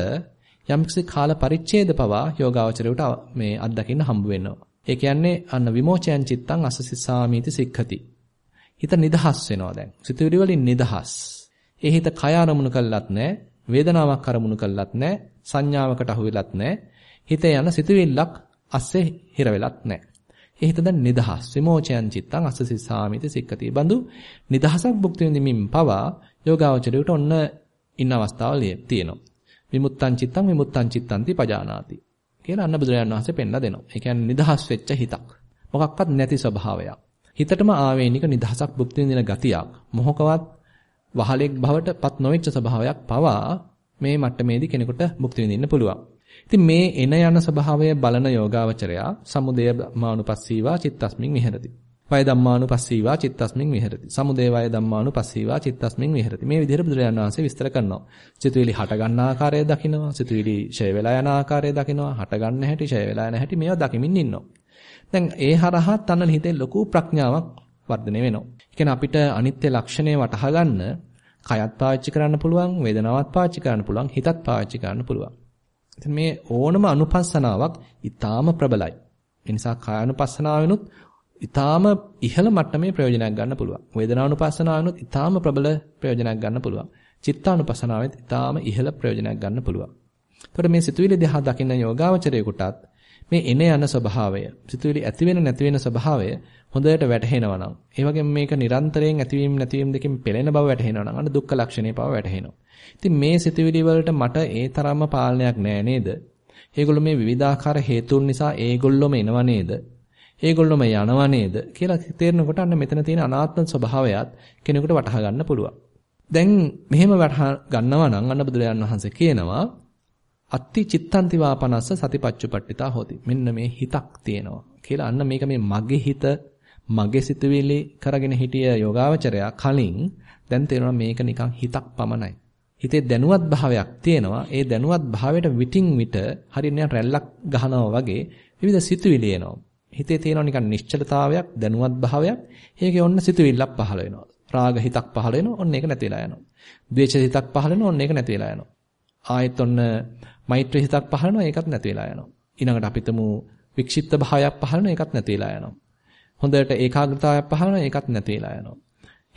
S1: යම්කිසි කාල පරිච්ඡේද පවා යෝගාවචරයට මේ අත්දකින්න හම්බ වෙනවා. ඒ කියන්නේ අන්න විමෝචයන් චිත්තං අසසිසාමීති සික්ඛති. හිත නිදහස් වෙනවා දැන්. සිතුවිලි වලින් නිදහස්. ඒ හිත කය අරමුණු කළත් නැහැ, වේදනාවක් අරමුණු කළත් නැහැ, සංඥාවකට අහු වෙලත් නැහැ. හිතේ යන සිතුවිල්ලක් අස්සේ හිර වෙලත් නැහැ. ඒ හිත දැන් නිදහස්. විමෝචයන් චිත්තං අස්සසිසාමිති සික්කති. බඳු නිදහසක් භුක්ති විඳින්මින් පවා යෝගාවචරයට ඔන්න ඉන්න අවස්ථාවල තියෙනවා. විමුත්තං චිත්තං විමුත්තං චිත්තන්ති පජානාති. කියලා අන්න බුදුරජාණන් වහන්සේ පෙන්නලා දෙනවා. ඒ කියන්නේ නිදහස් වෙච්ච හිතක්. මොකක්වත් නැති ස්වභාවයක්. හිතටම ආවේනික නිදහසක් භුක්ති විඳින ගතියක්. මොහකවත් වහලෙක් බවට පත් නොවෙච්ච ස්වභාවයක් පවා මේ මට්ටමේදී කෙනෙකුට භුක්ති විඳින්න පුළුවන්. ඉතින් මේ එන යන ස්වභාවය බලන යෝගාවචරයා සමුදය මානුපස්සීවා චිත්තස්මින් විහෙරති. වය ධම්මානුපස්සීවා චිත්තස්මින් විහෙරති. සමුදය වය ධම්මානුපස්සීවා චිත්තස්මින් විහෙරති. මේ විදිහට බුදුරජාණන් වහන්සේ විස්තර කරනවා. සිතුවිලි හට ගන්න ආකාරය දකිනවා. සිතුවිලි ඡය වෙලා යන ආකාරය දකිනවා. හට ගන්න හැටි ඡය වෙලා යන හැටි මේවා දකිමින් ඉන්නවා. දැන් ඒ හරහා තන හිතේ ලොකු ප්‍රඥාවක් වර්ධනය වෙනවා. ඒ අපිට අනිත්‍ය ලක්ෂණය වටහා ගන්න කයත් පාවිච්චි කරන්න පුළුවන්, වේදනාවත් පාවිච්චි කරන්න පුළුවන්, හිතත් පාවිච්චි කරන්න පුළුවන්. ඉතින් මේ ඕනම අනුපස්සනාවක් ඊටාම ප්‍රබලයි. ඒ නිසා කායानुපස්සනාවෙනුත් ඊටාම ඉහළ මට්ටමේ ප්‍රයෝජනයක් ගන්න පුළුවන්. වේදනානුපස්සනාවෙනුත් ඊටාම ප්‍රබල ප්‍රයෝජනයක් ගන්න පුළුවන්. චිත්තානුපස්සනාවෙත් ඊටාම ඉහළ ප්‍රයෝජනයක් ගන්න පුළුවන්. එතකොට මේ සිතුවිලි දිහා දකින්න යෝගාවචරයෙකුටත් මේ එන යන ස්වභාවය, සිතුවිලි ඇති වෙන නැති වෙන ස්වභාවය හොඳට වැටහෙනවා නම්, ඒ වගේම මේක නිරන්තරයෙන් ඇතිවීම නැතිවීම දෙකෙන් පෙළෙන බව වැටහෙනවා නම් අන්න දුක්ඛ ලක්ෂණේ බව වැටහෙනවා. ඉතින් මේ සිතුවිලි වලට මට ඒ තරම්ම පාලනයක් නෑ නේද? ඒගොල්ලෝ මේ විවිධාකාර හේතුන් නිසා ඒගොල්ලොම එනව නේද? ඒගොල්ලොම යනව නේද කියලා තේරෙනකොට අන්න මෙතන තියෙන අනාත්ම ස්වභාවයත් කෙනෙකුට වටහා ගන්න පුළුවන්. දැන් මෙහෙම වටහා ගන්නවා නම් අන්න බුදුරජාණන් වහන්සේ කියනවා අත්ති චිත්තන්ති වාපනස්ස සතිපච්චුපට්ඨිතා හොති. මෙන්න මේ හිතක් තියෙනවා කියලා අන්න මේක මේ මගේ හිත මගේ සිතුවිලි කරගෙන හිටිය යෝගාවචරයා කලින් දැන් තේරෙනවා මේක නිකන් හිතක් පමණයි. හිතේ දැනුවත් භාවයක් තියෙනවා. ඒ දැනුවත් භාවයට විටින් විට හරියට රැල්ලක් ගහනවා වගේ විවිධ සිතුවිලි එනවා. හිතේ තියෙනවා නිකන් නිශ්චලතාවයක්, දැනුවත් භාවයක්. ඒකේ ඔන්න සිතුවිල්ලක් පහළ වෙනවා. රාග හිතක් පහළ වෙනවා. ඔන්න ඒක නැති වෙලා යනවා. ද්වේෂ හිතක් පහළ වෙනවා. ඔන්න ඒක නැති වෙලා යනවා. ආයෙත් ඔන්න මෛත්‍රී හිතක් පහළ වෙනවා. ඒකත් නැති වෙලා යනවා. ඊළඟට අපිටම වික්ෂිප්ත භාවයක් පහළ වෙනවා. ඒකත් නැති වෙලා යනවා. හොඳට ඒකාග්‍රතාවයක් පහළ වෙනවා. ඒකත් නැති වෙලා යනවා.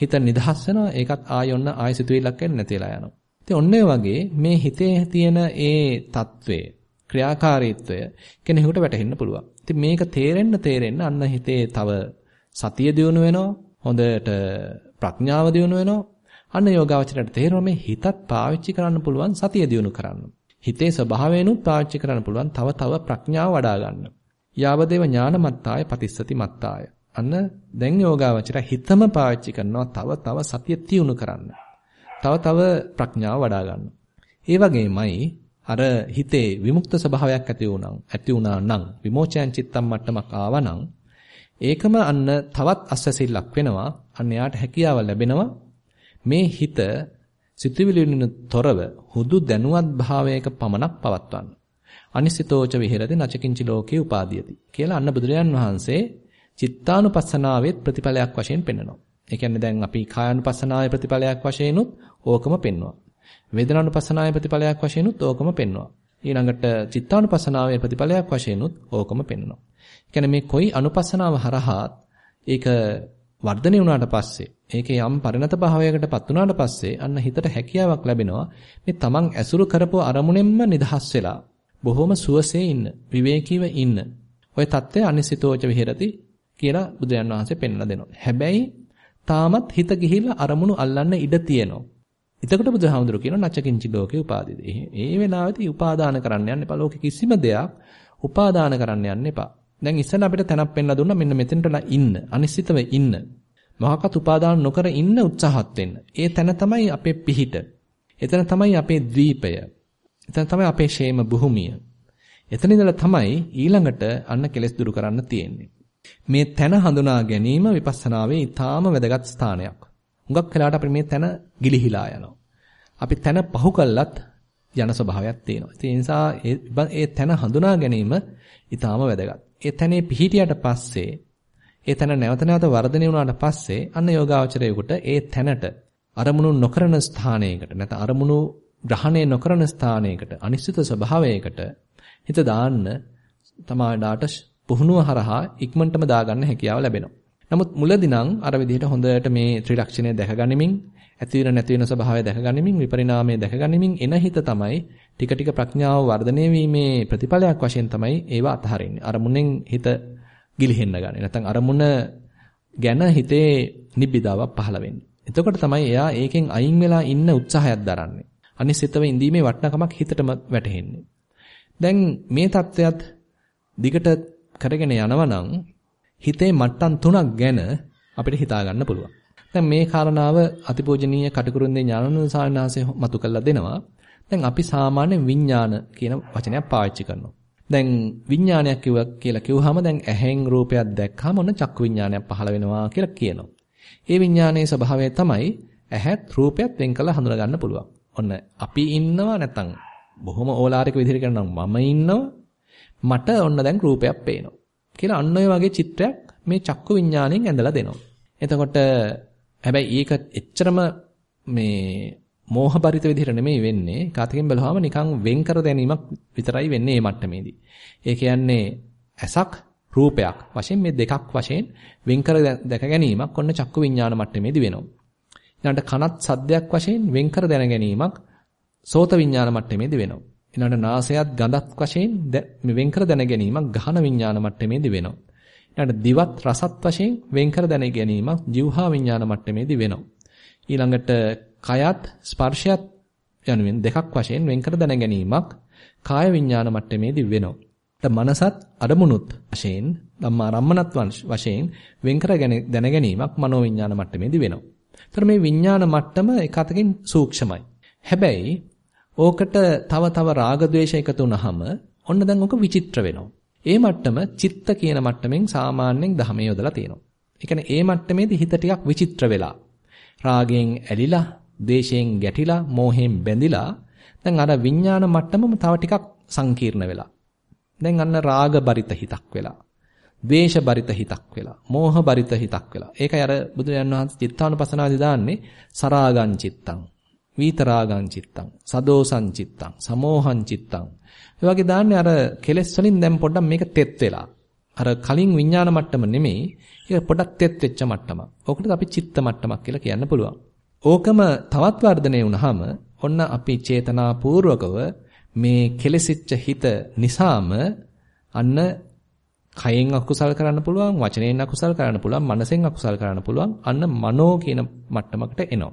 S1: හිත නිදහස් වෙනවා. ඒකත් ආයෙ ඔන්න ආයෙ සිතුවිල්ලක් එන්නේ නැති වෙලා යනවා. ඉතින් ඔන්න වගේ මේ හිතේ තියෙන ඒ తත්වය ක්‍රියාකාරීත්වය කෙනෙකුට වැටහෙන්න පුළුවන්. ඉතින් මේක තේරෙන්න තේරෙන්න අන්න හිතේ තව සතිය දියුණු වෙනවා. හොඳට ප්‍රඥාව දියුණු වෙනවා. අන්න යෝගාවචරයට තේරෙනවා මේ හිතත් පාවිච්චි කරන්න පුළුවන් සතිය දියුණු කරන්න. හිතේ ස්වභාවයනුත් පාවිච්චි කරන්න පුළුවන් තව තව ප්‍රඥාව වඩා ගන්න. යාවදේව ඥානමත්තාය පතිස්සති මත්තාය. අන්න දැන් යෝගාවචරය හිතම පාවිච්චි කරනවා තව තව සතිය තියුණු කරන්න. තව තව ප්‍රඥාව වඩා ගන්න. ඒ වගේමයි අර හිතේ විමුක්ත ස්වභාවයක් ඇති වුණා ඇති වුණා නම් විමෝචයන් චිත්තම් මට්ටමක් ආවනම් ඒකම අන්න තවත් අස්වැසිල්ලක් වෙනවා අන්න යාට හැකියාව ලැබෙනවා මේ හිත සිතුවිලි වලින් තොරව හුදු දැනුවත් භාවයක පමණක් පවත්වන්න අනිසිතෝච විහෙරති නචකින්චි ලෝකේ උපාදීයති කියලා අන්න බුදුරජාන් වහන්සේ චිත්තානුපස්සනාවේ ප්‍රතිඵලයක් වශයෙන් පෙන්වනවා ඒ කියන්නේ දැන් අපි කායानुපස්සනාවේ ප්‍රතිඵලයක් වශයෙන්ුත් ඕකම පෙන්වනවා. වේදනානුපස්සනාවේ ප්‍රතිඵලයක් වශයෙන්ුත් ඕකම පෙන්වනවා. ඊළඟට චිත්තානුපස්සනාවේ ප්‍රතිඵලයක් වශයෙන්ුත් ඕකම පෙන්වනවා. ඒ කියන්නේ මේ කොයි අනුපස්සනාව හරහා ඒක වර්ධනය වුණාට පස්සේ ඒකේ යම් පරිණත භාවයකටපත් වුණාට පස්සේ අන්න හිතට හැකියාවක් ලැබෙනවා මේ තමන් ඇසුරු කරපු අරමුණෙන්ම නිදහස් වෙලා බොහොම සුවසේ ඉන්න විවේකීව ඉන්න ඔය தත්ත්වය අනිසිතෝච විහෙරති කියලා බුදුන් වහන්සේ පෙන්වලා දෙනවා. හැබැයි තාමත් හිත ගිහිල්ලා අරමුණු අල්ලන්න ඉඩ තියෙනවා. එතකොට බුදුහාමුදුරු කියනවා නචකින්චි ලෝකේ උපාදිත. ඒ වෙලාවෙදී උපාදාන කරන්න යන්න එපා. ලෝකෙ කිසිම දෙයක් උපාදාන කරන්න යන්න එපා. දැන් ඉස්සෙල්ලා අපිට තැනක් පෙන්ලා දුන්නා මෙන්න මෙතෙන්ටලා ඉන්න. අනිශ්චිතව ඉන්න. මොහකත් උපාදාන නොකර ඉන්න උත්සාහත් වෙන්න. ඒ තැන තමයි අපේ පිහිට. එතන තමයි අපේ ද්වීපය. එතන තමයි අපේ ෂේම භූමිය. එතන ඉඳලා තමයි ඊළඟට අන්න කෙලස් දුරු කරන්න තියෙන්නේ. මේ තැන හඳුනා ගැනීම විපස්සනාවේ ඊටාම වැදගත් ස්ථානයක්. හුඟක් වෙලාවට අපි මේ තැන ගිලිහිලා යනවා. අපි තැන පහු කළත් යන ස්වභාවයක් තියෙනවා. ඒ නිසා ඒ තැන හඳුනා ගැනීම ඊටාම වැදගත්. ඒ තැනේ පිහිටියට පස්සේ ඒ තැන නැවත නැවත වර්ධනය වුණාට පස්සේ අන්න යෝගාවචරයේකට ඒ තැනට අරමුණු නොකරන ස්ථානයකට නැත්නම් අරමුණු ග්‍රහණය නොකරන ස්ථානයකට අනිශ්චිත ස්වභාවයකට හිත දාන්න තමාඩාට පුහුණුව හරහා ඉක්මනටම දාගන්න හැකියාව ලැබෙනවා. නමුත් මුලදී නම් අර විදිහට හොඳට මේ ත්‍රිලක්ෂණය දැකගනිමින් ඇති වෙන නැති වෙන ස්වභාවය දැකගනිමින් විපරිණාමය දැකගනිමින් එන හිත තමයි ටික ටික ප්‍රඥාව වර්ධනය වීමේ ප්‍රතිඵලයක් වශයෙන් තමයි ඒවා අතහරින්නේ. අරමුණෙන් හිත ගිලිහෙන්න ගන්නේ. නැත්නම් අරමුණ ගැන හිතේ නිබ්බිදාවක් පහළ වෙන්නේ. එතකොට තමයි එයා ඒකෙන් අයින් වෙලා ඉන්න උත්සාහයක් දරන්නේ. අනිසිතව ඉඳීමේ වටිනකමක් හිතටම වැටහෙන්නේ. දැන් මේ தත්වයත් දිගට කරගෙන යනවා හිතේ මට්ටම් තුනක් ගැන අපිට හිතා ගන්න පුළුවන්. දැන් මේ කාරණාව අතිපූජනීය කටුකුරුන්දේ ඥානানন্দ සාරණාසේ මතු කළා දෙනවා. දැන් අපි සාමාන්‍ය විඥාන කියන වචනයක් පාවිච්චි කරනවා. දැන් විඥානයක් කියලා කිව්වහම දැන් ඇහෙන් රූපයක් දැක්කම ඔන්න චක්කු විඥානයක් පහළ වෙනවා කියලා කියනවා. ඒ විඥානයේ ස්වභාවය තමයි ඇහත් රූපයත් වෙන් කළ හඳුනා ගන්න පුළුවන්. ඔන්න අපි ඉන්නවා නැත්නම් බොහොම ඕලාරික විදිහට කරනවා මම ඉන්නවා මට ඔන්න දැන් රූපයක් පේනවා. කියලා අන්න ඔය වගේ චිත්‍රයක් මේ චක්කු විඥාණයෙන් ඇඳලා දෙනවා. එතකොට හැබැයි ඒක එච්චරම මේ මෝහපරිත විදිහට නෙමෙයි වෙන්නේ. කාතකින් බලවම නිකන් වෙන් කර දැනීමක් විතරයි වෙන්නේ මේ මට්ටමේදී. ඒ කියන්නේ ඇසක් රූපයක් වශයෙන් මේ දෙකක් වශයෙන් වෙන් කර දැක ගැනීමක් ඔන්න චක්කු විඥාන මට්ටමේදී වෙනවා. ඊළඟට කනත් සද්දයක් වශයෙන් වෙන් කර දැන ගැනීමක් සෝත විඥාන මට්ටමේදී වෙනවා. ඊළඟට නාසයත් ගඳක් වශයෙන් මේ වෙන්කර දැන ගැනීමක් ගහන විඥාන මට්ටමේදී වෙනවා. ඊළඟට දිවත් රසත් වශයෙන් වෙන්කර දැන ගැනීමක් ජීවහා විඥාන මට්ටමේදී වෙනවා. ඊළඟට කයත් ස්පර්ශයත් යනුවෙන් දෙකක් වශයෙන් වෙන්කර දැන ගැනීමක් කාය විඥාන මට්ටමේදී වෙනවා. මනසත් අරමුණුත් වශයෙන් ධම්මා රම්මනත් වශයෙන් වෙන්කර දැන ගැනීමක් මනෝ විඥාන මට්ටමේදී වෙනවා. ඒතර මේ විඥාන මට්ටම එක අතකින් සූක්ෂමයි. හැබැයි ඕකට තව තව රාග ద్వේෂ එකතු වුනහම ඔන්න දැන් ඕක විචිත්‍ර වෙනවා. ඒ මට්ටම චිත්ත කියන මට්ටමින් සාමාන්‍යයෙන් ධමයේ යොදලා තියෙනවා. ඒ කියන්නේ ඒ මට්ටමේදී හිත ටිකක් විචිත්‍ර වෙලා රාගයෙන් ඇලිලා, ද්වේෂයෙන් ගැටිලා, මෝහයෙන් බැඳිලා දැන් අර විඥාන මට්ටමම තව ටිකක් සංකීර්ණ වෙලා. දැන් අන්න රාග බරිත හිතක් වෙලා. ද්වේෂ බරිත හිතක් වෙලා. මෝහ බරිත හිතක් වෙලා. ඒකයි අර බුදුරජාණන් වහන්සේ චිත්තානුපසනාදී දාන්නේ සරාගං චිත්තං. වීතරාගං චිත්තං. සදෝසං චිත්තං. සමෝහං චිත්තං. ඒ වගේ දාන්නේ අර කෙලෙස් වලින් දැන් පොඩ්ඩක් මේක තෙත් වෙලා. අර කලින් විඥාන මට්ටම නෙමෙයි. ඒක පොඩ්ඩක් තෙත් වෙච්ච මට්ටමක්. ඕකට අපි චිත්ත මට්ටමක් කියලා කියන්න පුළුවන්. ඕකම තවත් වර්ධනය වුණාම ඔන්න අපි චේතනාපූර්වකව මේ කෙලෙසිච්ච හිත නිසාම අන්න කයෙන් අකුසල් කරන්න පුළුවන්, වචනයෙන් අකුසල් කරන්න පුළුවන්, මනසෙන් අකුසල් කරන්න පුළුවන්. අන්න මනෝ කියන මට්ටමකට එනවා.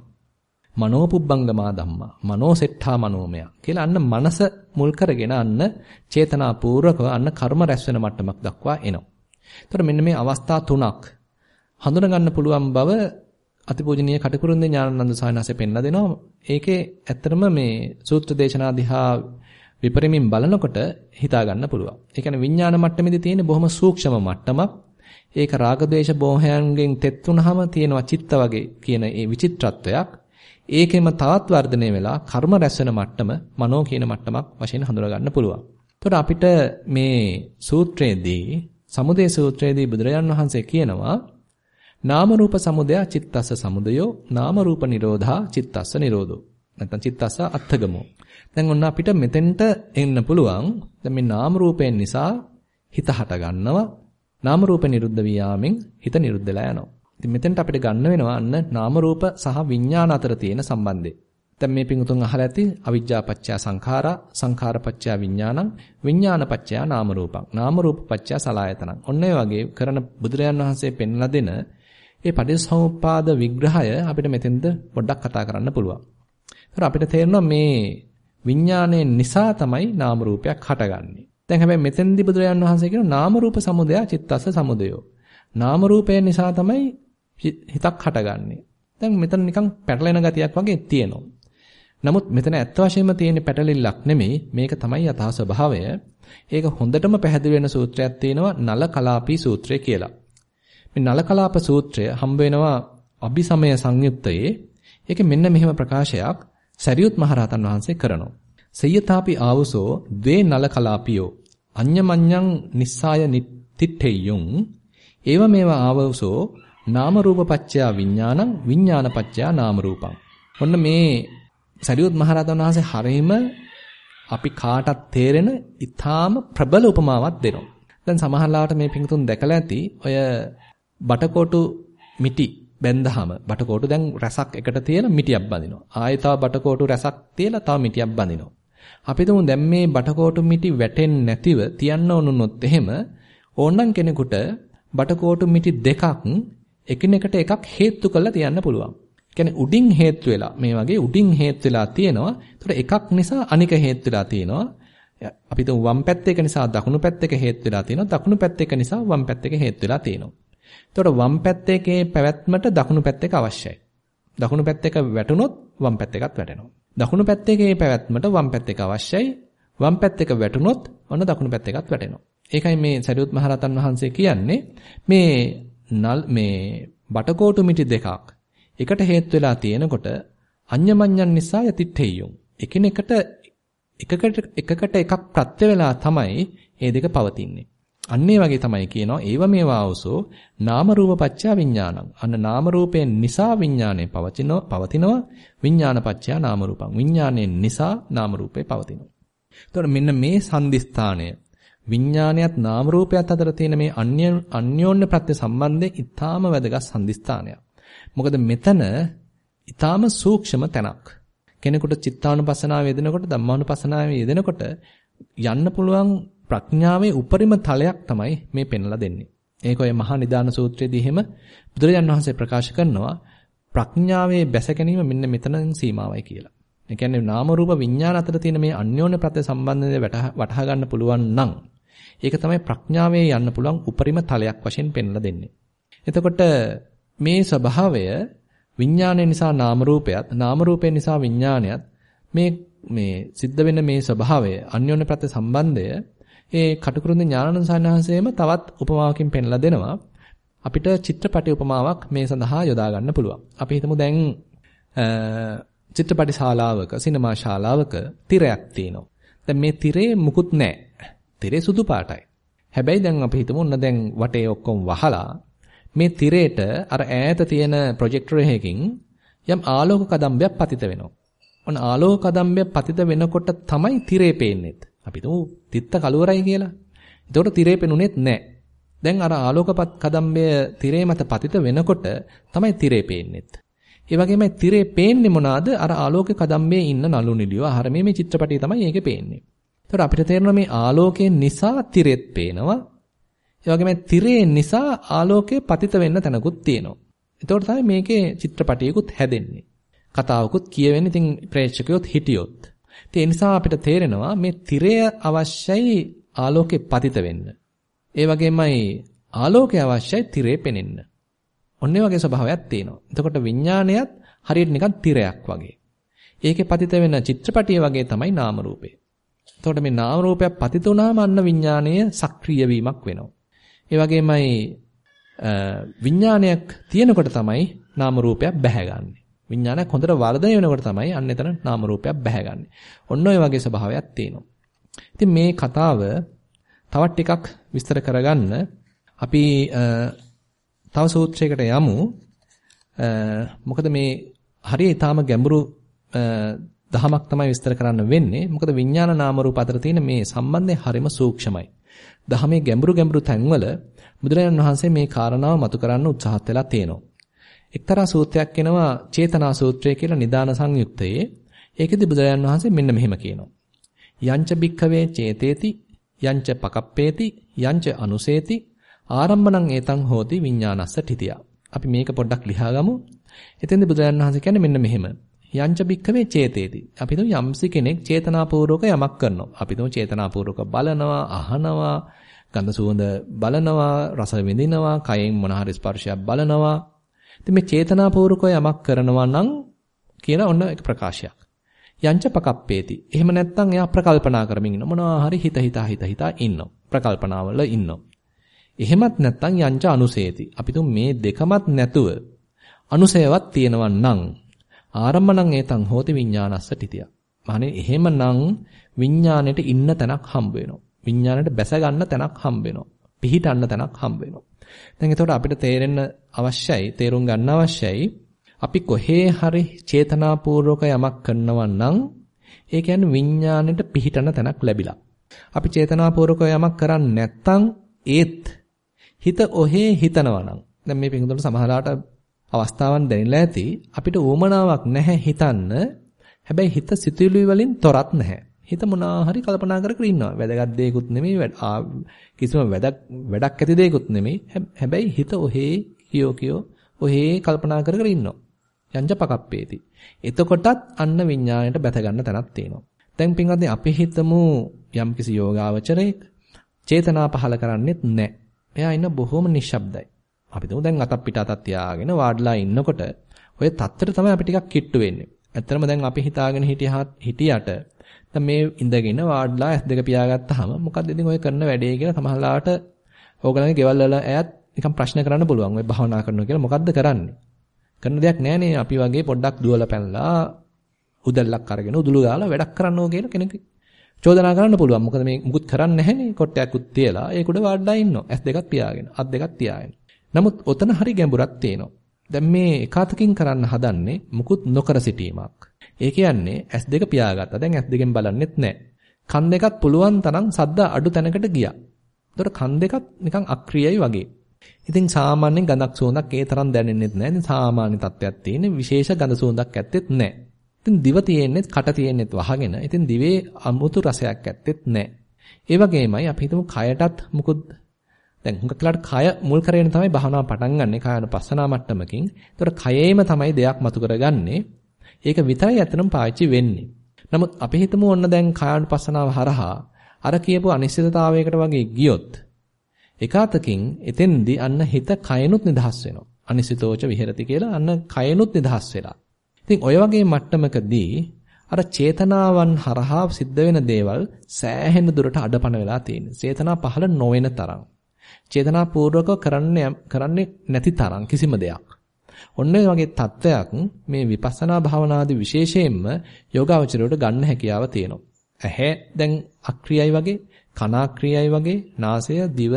S1: මනෝ පුබ්බංගමා ධම්මා. මනෝ සෙට්ඨා මනෝමය කියලා අන්න මනස මුල් කරගෙන අන්න චේතනාපූර්වකව අන්න කර්ම රැස් වෙන මට්ටමක් දක්වා එනවා. එතකොට මෙන්න මේ අවස්ථා තුනක් හඳුනා ගන්න පුළුවන් බව අතිපූජනීය කටකරුන්දේ ඥානানন্দ සායනාසේ පෙන්ලා දෙනවා. ඒකේ ඇත්තටම මේ සූත්‍ර දේශනා දිහා විපරිමින් බලනකොට හිතා ගන්න පුළුවන්. ඒ කියන්නේ විඥාන මට්ටමේදී තියෙන බොහොම සූක්ෂම මට්ටමක්. ඒක රාග ద్వේෂ බෝහයන්ගෙන් තෙත් වුනහම තියෙනවා චිත්ත වගේ කියන ඒ විචිත්‍රත්වයක්. ඒකෙම තවත් වර්ධනය වෙලා කර්ම රැස් වෙන මට්ටම මනෝ කියන මට්ටමක් වශයෙන් හඳුනා ගන්න පුළුවන්. එතකොට අපිට මේ සූත්‍රයේදී සමුදේ සූත්‍රයේදී බුදුරජාන් වහන්සේ කියනවා නාම රූප සමුදය චිත්තස්ස සමුදයෝ නාම රූප නිරෝධා චිත්තස්ස නිරෝධෝ. නැත්නම් චිත්තස්ස අත්ථගමෝ. දැන් ඔන්න අපිට මෙතෙන්ට එන්න පුළුවන්. දැන් මේ නාම රූපයෙන් නිසා හිත හට ගන්නවා. නාම රූප නිරුද්ධ වියාමෙන් හිත නිරුද්ධ වෙලා යනවා. ඉතින් මෙතෙන්ට අපිට ගන්න වෙනවා අන්න නාම රූප සහ විඥාන අතර තියෙන සම්බන්ධය. දැන් මේ පිඟුතුන් අහලා ඇති අවිජ්ජා පත්‍ය සංඛාරා සංඛාර පත්‍ය විඥානං විඥාන පත්‍ය නාම රූපං නාම රූප පත්‍ය සලායතනං. ඔන්න ඒ වගේ කරන බුදුරජාන් වහන්සේ පෙන්ලා දෙන ඒ පටිච්චසමුප්පාද විග්‍රහය අපිට මෙතෙන්ද පොඩ්ඩක් කතා කරන්න පුළුවන්. ඒතර අපිට තේරෙනවා මේ විඥානයේ නිසා තමයි නාම රූපයක් හටගන්නේ. දැන් හැබැයි මෙතෙන්දි බුදුරජාන් වහන්සේ කියන නාම රූප සමුදය චිත්තස්ස සමුදයෝ. නාම රූපය නිසා තමයි හිතක් හටගන්නේ. දැන් මෙතන නිකන් පැටලෙන ගතියක් වගේ තියෙනවා. නමුත් මෙතන ඇත්ත වශයෙන්ම තියෙන පැටලිල්ලක් නෙමෙයි මේක තමයි යථා ස්වභාවය. ඒක හොඳටම පැහැදිලි වෙන සූත්‍රයක් තියෙනවා නල කලාපී සූත්‍රය කියලා. මේ නල කලාප සූත්‍රය හම්බ වෙනවා අபிසමය සංයුත්තයේ. ඒකේ මෙන්න මෙහෙම ප්‍රකාශයක් සරියුත් මහරහතන් වහන්සේ කරනවා. සය්‍යතාපි ආවසෝ ද්වේ නල කලාපියෝ අඤ්ඤමඤ්ඤං නිස්සාය නිත්තිඨෙය්‍යුං ඒව මේවා ආවසෝ නාම රූප පච්චයා විඥානං විඥාන පච්චයා නාම රූපං. ඔන්න මේ සරියුත් මහරහතන් වහන්සේ හරීම අපි කාටත් තේරෙන ඊටාම ප්‍රබල උපමාවක් දෙනවා. දැන් සමහරලාට මේ පිංතුන් දැකලා ඇති ඔය බටකොටු මිටි බැන්දහම බටකොටු දැන් රසක් එකට තියලා මිටියක් බඳිනවා. ආයෙ තව බටකොටු රසක් තියලා තව මිටියක් බඳිනවා. අපි තුමු දැන් මේ බටකොටු මිටි වැටෙන්නේ නැතිව තියන්න ඕනුනොත් එහෙම ඕනනම් කෙනෙකුට බටකොටු මිටි දෙකක් එකිනෙකට එකක් හේතු කරලා තියන්න පුළුවන්. කියන්නේ උඩින් හේතු වෙලා මේ වගේ උඩින් හේතු වෙලා තියෙනවා. ඒතර එකක් නිසා අනික හේතු වෙලා තියෙනවා. අපි තුමු වම් පැත්ත එක නිසා දකුණු පැත්ත එක හේතු වෙලා තියෙනවා. දකුණු පැත්ත එක නිසා වම් පැත්ත එක හේතු වෙලා තියෙනවා. ඒතකොට වම් පැත්ත එකේ පැවැත්මට දකුණු පැත්ත එක අවශ්‍යයි. දකුණු පැත්ත එක වැටුනොත් වම් පැත්ත එකත් වැටෙනවා. දකුණු පැත්ත එකේ පැවැත්මට වම් පැත්ත එක අවශ්‍යයි. වම් පැත්ත එක වැටුනොත් ඔන්න දකුණු පැත්ත එකත් වැටෙනවා. ඒකයි මේ සරියුත් මහරහතන් වහන්සේ කියන්නේ මේ නල් මේ බටකොටු මිටි දෙකක් එකට හේතු වෙලා තියෙනකොට අඤ්ඤමඤ්ඤන් නිසා යතිට්ඨෙය්‍යුම් එකිනෙකට එකකට එකකට එකක් ප්‍රත්‍ය වෙලා තමයි මේ දෙක පවතින්නේ අන්නේ වගේ තමයි කියනවා ඒව මේවා අවසෝ නාම රූප පත්‍යා විඥානං. අන්න නාම රූපයෙන් නිසා විඥානේ පවතිනවා පවතිනවා විඥාන පත්‍යා නාම රූපං. විඥානයෙන් නිසා නාම රූපේ පවතිනවා. එතකොට මෙන්න මේ සංදිස්ථානය විඥානයත් නාම රූපයත් අතර තියෙන මේ අන්‍ය අන්‍යෝන්‍ය ප්‍රත්‍ය සම්බන්ධය ඊටාම වැදගත් සංදිස්ථානයක්. මොකද මෙතන ඊටාම සූක්ෂම තැනක්. කෙනෙකුට චිත්තානුපස්සනාව යෙදෙනකොට ධම්මානුපස්සනාව යෙදෙනකොට යන්න පුළුවන් ප්‍රඥාවේ උපරිම තලයක් තමයි මේ පෙන්ලා දෙන්නේ. ඒක ඔය මහා නිදාන සූත්‍රයේදී එහෙම බුදුරජාන් වහන්සේ ප්‍රකාශ කරනවා ප්‍රඥාවේ බැස ගැනීම මෙන්න මෙතනින් සීමාවයි කියලා. ඒ කියන්නේ නාම රූප විඥාන අතර තියෙන මේ අන්‍යෝන්‍ය ප්‍රත්‍ය සම්බන්ධය වටහා ගන්න පුළුවන් නම් ඒක තමයි ප්‍රඥාවේ යන්න පුළුවන් උපරිම තලයක් වශයෙන් පෙන්ලා දෙන්නේ. එතකොට මේ ස්වභාවය විඥානය නිසා නාම රූපයත් නාම රූපය නිසා විඥානයත් මේ මේ සිද්ධ වෙන මේ ස්වභාවය අන්‍යෝන්‍ය ප්‍රත්‍ය සම්බන්ධය ඒ කටුකුරුඳ ඥානසංහසෙම තවත් උපමාවකින් පෙන්ලා දෙනවා. අපිට චිත්‍රපටි උපමාවක් මේ සඳහා යොදා ගන්න පුළුවන්. අපි හිතමු දැන් චිත්‍රපටි ශාලාවක, සිනමා ශාලාවක තිරයක් තියෙනවා. දැන් මේ තිරේ මුකුත් නැහැ. තිරේ සුදු පාටයි. හැබැයි දැන් අපි හිතමු ඔන්න දැන් වටේ ඔක්කොම වහලා මේ තිරේට අර ඈත තියෙන ප්‍රොජෙක්ටර් එකකින් යම් ආලෝක කදම්බයක් පතිත වෙනවා. ඔන්න ආලෝක කදම්බය පතිත වෙනකොට තමයි තිරේ පේන්නේ. අපි හිතමු තිත්ත කලවරයි කියලා. එතකොට තිරේ පෙනුනේත් නැහැ. දැන් අර ආලෝකපත් කදම්බය තිරේ මත පතිත වෙනකොට තමයි තිරේ පේන්නේත්. ඒ වගේමයි තිරේ පේන්නේ මොනවාද? අර ආලෝක කදම්බයේ ඉන්න නළු නිළියෝ. අහර මේ මේ චිත්‍රපටිය තමයි ඒකේ පේන්නේ. එතකොට අපිට තේරෙනවා මේ ආලෝකයෙන් නිසා තිරෙත් පේනවා. ඒ වගේම තිරේ නිසා ආලෝකේ පතිත වෙන්න තැනකුත් තියෙනවා. එතකොට තමයි මේකේ චිත්‍රපටියකුත් හැදෙන්නේ. කතාවකුත් කියවෙන්නේ ඉතින් ප්‍රේක්ෂකයොත් හිටියොත්. ඒ නිසා අපිට තේරෙනවා මේ තිරය අවශ්‍යයි ආලෝකේ පතිත වෙන්න. ඒ වගේමයි ආලෝකය අවශ්‍යයි තිරේ පෙනෙන්න. ඔන්නේ වගේ ස්වභාවයක් තියෙනවා. එතකොට විඥානයත් හරියට නිකන් තිරයක් වගේ. ඒකේ පතිත වෙන චිත්‍රපටිය වගේ තමයි නාම රූපේ. එතකොට මේ නාම රූපයක් පතිත වුණාම අන්න විඥාණය සක්‍රිය වීමක් වෙනවා. ඒ වගේමයි විඥානයක් තියෙනකොට තමයි නාම රූපයක් බැහැගන්නේ. විඥානයක් හොඳට වර්ධනය වෙනකොට තමයි අන්න එතන නාම රූපයක් බැහැගන්නේ. ඔන්න ඔය වගේ ස්වභාවයක් තියෙනවා. ඉතින් මේ කතාව තවත් ටිකක් විස්තර කරගන්න අපි තව සූත්‍රයකට යමු. මොකද මේ හරිය ඊටාම ගැඹුරු දහමක් තමයි විස්තර කරන්න වෙන්නේ. මොකද විඥාන නාම රූප අතර තියෙන මේ සම්බන්ධය හරිම සූක්ෂමයි. දහමේ ගැඹුරු ගැඹුරු තැන්වල බුදුරජාණන් වහන්සේ මේ කාරණාව මතු කරන්න උත්සාහත් වෙලා තියෙනවා. එක්තරා සූත්‍රයක් එනවා චේතනා සූත්‍රය කියලා නිදාන සංයුත්තේ. ඒකෙදි බුදුරජාන් වහන්සේ මෙන්න මෙහෙම කියනවා. යංච භික්ඛවේ චේතේති යංච පකප්පේති යංච අනුසේති ආරම්මණං ඒතං හෝති විඥානස්ස තිතිය. අපි මේක පොඩ්ඩක් ලියාගමු. එතෙන්දී බුදුරජාන් වහන්සේ කියන්නේ මෙන්න මෙහෙම. යංච භික්ඛවේ චේතේති. අපි හිතමු යම්සි කෙනෙක් චේතනාපූර්වක යමක් කරනවා. අපි හිතමු චේතනාපූර්වක බලනවා, අහනවා, ගන්ධ සුවඳ බලනවා, රස විඳිනවා, කයෙන් මොන හරි ස්පර්ශයක් බලනවා. ඉතින් මේ චේතනාපූර්වකව යමක් කරනවා නම් කියන ඔන්න එක ප්‍රකාශයක්. යංච පකප්පේති. එහෙම නැත්නම් එයා ප්‍රකල්පනා කරමින් ඉන්න මොනවා හරි හිත හිතා හිත හිතා ඉන්නවා. ප්‍රකල්පනාවල ඉන්නවා. එහෙමත් නැත්නම් යංච අනුසේති. අපි මේ දෙකමත් නැතුව අනුසයවත් තියෙනවා නම් ආරම්මණං ඒතං හෝති විඥානස්ස තිතිය. මහණෙනි එහෙමනම් විඥාණයට ඉන්න තැනක් හම්බ වෙනවා. විඥාණයට බැස ගන්න තැනක් හම්බ වෙනවා. පිහිටන්න තැනක් හම්බ වෙනවා. දැන් එතකොට අපිට තේරෙන්න අවශ්‍යයි, තේරුම් ගන්න අවශ්‍යයි. අපි කොහේ හරි චේතනාපූර්වක යමක් කරනවා නම් ඒ කියන්නේ විඥාණයට පිහිටන තැනක් ලැබිලා. අපි චේතනාපූර්වක යමක් කරන්නේ නැත්නම් ඒත් හිත ඔහේ හිතනවා නම් දැන් මේ පිටුදුන සමහරලාට අවස්ථාවන් දැනෙලා ඇති අපිට උවමනාවක් නැහැ හිතන්න හැබැයි හිත සිතුවිලි වලින් තොරත් නැහැ හිත මොනවා හරි කල්පනා කර කර ඉන්නවා. වැදගත් දෙයක්ුත් නෙමෙයි කිසිම වැඩක් වැඩක් ඇති දෙයක්ුත් නෙමෙයි. හැබැයි හිත ඔහේ කියෝ කියෝ ඔහේ කල්පනා කර කර ඉන්නවා. යංජ පකප්පේති. එතකොටත් අන්න විඥාණයට බැස ගන්න තැනක් තියෙනවා. දැන් පින්වත්නි අපි හිතමු යම්කිසි යෝගාවචරයක චේතනා පහල කරන්නේත් නැහැ. එයා ඉන්න බොහොම නිශ්ශබ්දයි. අපි තුමු දැන් අතක් පිට අතක් තියාගෙන වාඩිලා ඉන්නකොට ඔය තත්තර තමයි අපි ටිකක් කිට්ටු වෙන්නේ. ඇත්තටම දැන් අපි හිතාගෙන හිටියහත් හිටියට දැන් මේ ඉඳගෙන වාඩිලා ඇස් දෙක පියාගත්තාම මොකද්ද ඉතින් ඔය කරන වැඩේ කියලා සමහරලාට ඕගලන්ගේ ගෙවල් වල ඇයත් නිකන් ප්‍රශ්න කරන්න පුළුවන්. ඔය භාවනා කරනවා කියලා මොකද්ද කරන්නේ? කරන දෙයක් නෑනේ. අපි වගේ පොඩ්ඩක් දුවලා පැනලා උදැල්ලක් අරගෙන උදුළු දාලා වැඩක් කරන්න ඕක කියලා කෙනෙක් චෝදනා කරන්න පුළුවන්. මොකද මේ මුකුත් කරන්නේ නැහැනේ. කොට්ටයක්කුත් තියලා ඒක උඩ වාඩිලා ඉන්නවා. ඇස් දෙකක් පියාගෙන, අත් දෙකක් තියාගෙන. නමුත් ඔතන හරි ගැඹුරක් තියෙනවා. දැන් මේ එකාතකින් කරන්න හදන්නේ මුකුත් නොකර සිටීමක්. ඒ කියන්නේ S2 පියාගත්තා. දැන් S2ෙන් බලන්නෙත් නැහැ. කන් දෙකත් පුළුවන් තරම් සද්ද අඩු තැනකට ගියා. ඒතර කන් දෙකත් නිකන් අක්‍රියයි වගේ. ඉතින් සාමාන්‍ය ගඳක් සුවඳක් ඒ තරම් දැනෙන්නෙත් නැහැ. ඉතින් සාමාන්‍ය තත්ත්වයක් තියෙන විශේෂ ගඳ සුවඳක් ඇත්තෙත් නැහැ. ඉතින් දිව තියෙන්නේත් කට තියෙන්නේත් වහගෙන. ඉතින් දිවේ අමුතු රසයක් ඇත්තෙත් නැහැ. ඒ වගේමයි අපි හිතමු කයටත් මුකුත් දැන් හුඟක් වෙලාවට කය මුල් කරගෙන තමයි භාවනාව පටන් ගන්නෙ කායනුපස්සනා මට්ටමකින්. ඒතර කයේම තමයි දෙයක් මතු කරගන්නේ. ඒක විතරයි ඇත්තටම පාවිච්චි වෙන්නේ. නමුත් අපි හිතමු ඔන්න දැන් කායනුපස්සනාව හරහා අර කියපු අනිශ්චිතතාවයකට වගේ ගියොත් එකාතකින් එතෙන්දී අන්න හිත කයනුත් නිදහස් වෙනවා. අනිසිතෝච විහෙරති කියලා අන්න කයනුත් නිදහස් වෙලා. ඉතින් ඔය වගේ මට්ටමකදී අර චේතනාවන් හරහා සිද්ධ වෙන දේවල් සෑහෙන දුරට අඩපණ වෙලා තියෙනවා. චේතනා පහළ නොවන තරම්. චේතනා පූර්වක කරන්නේ කරන්නේ නැති තරම් කිසිම දෙයක්. ඔන්න ඔය වගේ தත්වයක් මේ විපස්සනා භාවනාදී විශේෂයෙන්ම යෝගාවචරයට ගන්න හැකියාව තියෙනවා. ඇහැ දැන් අක්‍රියයි වගේ, කන අක්‍රියයි වගේ, නාසය, දිව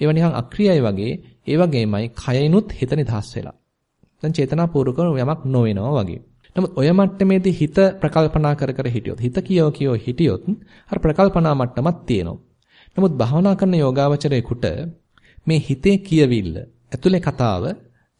S1: ඒවා නිකන් අක්‍රියයි වගේ, ඒ වගේමයි කයිනුත් හිත නිදහස් වෙලා. දැන් චේතනාපූර්වක යමක් නොවෙනවා වගේ. නමුත් ඔය මට්ටමේදී හිත ප්‍රකල්පනා කර කර හිටියොත් හිත කියෝ කියෝ හිටියොත් අර ප්‍රකල්පනා මට්ටමක් තියෙනවා. නමුත් භාවනා කරන යෝගාවචරයේකට මේ හිතේ කියවිල්ල ඇතුලේ කතාව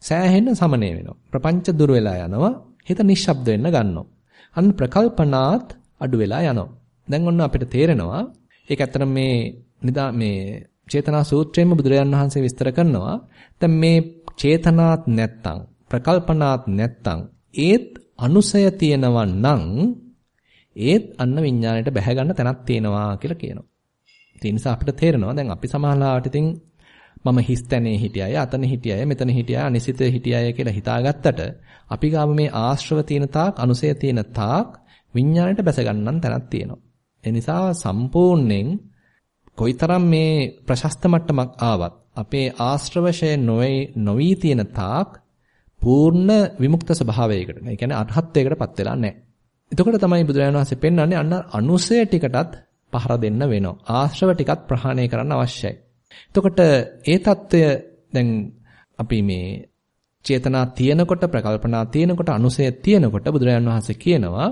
S1: සෑහෙන්න සමනය වෙනවා. ප්‍රපංච දුර වෙලා යනවා. හිත නිශ්ශබ්ද වෙන්න ගන්නවා. අන්න ප්‍රකල්පනාත් අඩු වෙලා යනවා. දැන් ඔන්න අපිට තේරෙනවා ඒක ඇත්තට මේ නිදා මේ චේතනා සූත්‍රයෙන්ම බුදුරජාන් වහන්සේ විස්තර කරනවා. දැන් මේ චේතනාත් නැත්තම් ප්‍රකල්පනාත් නැත්තම් ඒත් අනුසය තියෙනවා නම් ඒත් අන්න විඥාණයට බැහැ ගන්න තැනක් තියෙනවා කියලා කියනවා. ඒ නිසා අපිට තේරෙනවා දැන් අපි සමාහලාවට ඉතින් මම හිස් තැනේ හිටියය, අතන හිටියය, මෙතන හිටියය, අනිසිතේ හිටියය කියලා හිතාගත්තට අපි ගාම මේ ආශ්‍රව තියෙන තාක්, අනුසය තියෙන තාක් විඥාණයට බැස ගන්නන් තැනක් තියෙනවා. ඒ නිසා සම්පූර්ණයෙන් කොයිතරම් මේ ප්‍රශස්ත මට්ටමක් ආවත් අපේ ආශ්‍රවශය නොවි තියෙන තාක් පූර්ණ විමුක්ත ස්වභාවයකට. ඒ කියන්නේ අරහත්ත්වයකටපත් වෙලා නැහැ. එතකොට තමයි බුදුරජාණන් වහන්සේ පෙන්වන්නේ අන්න අනුසය ටිකටත් පහර දෙන්න වෙනවා. ආශ්‍රව ටිකත් ප්‍රහාණය කරන්න අවශ්‍යයි. එතකොට ඒ తত্ত্বය දැන් අපි මේ චේතනා තියෙනකොට ප්‍රකල්පනා තියෙනකොට අනුසය තියෙනකොට බුදුරජාන් වහන්සේ කියනවා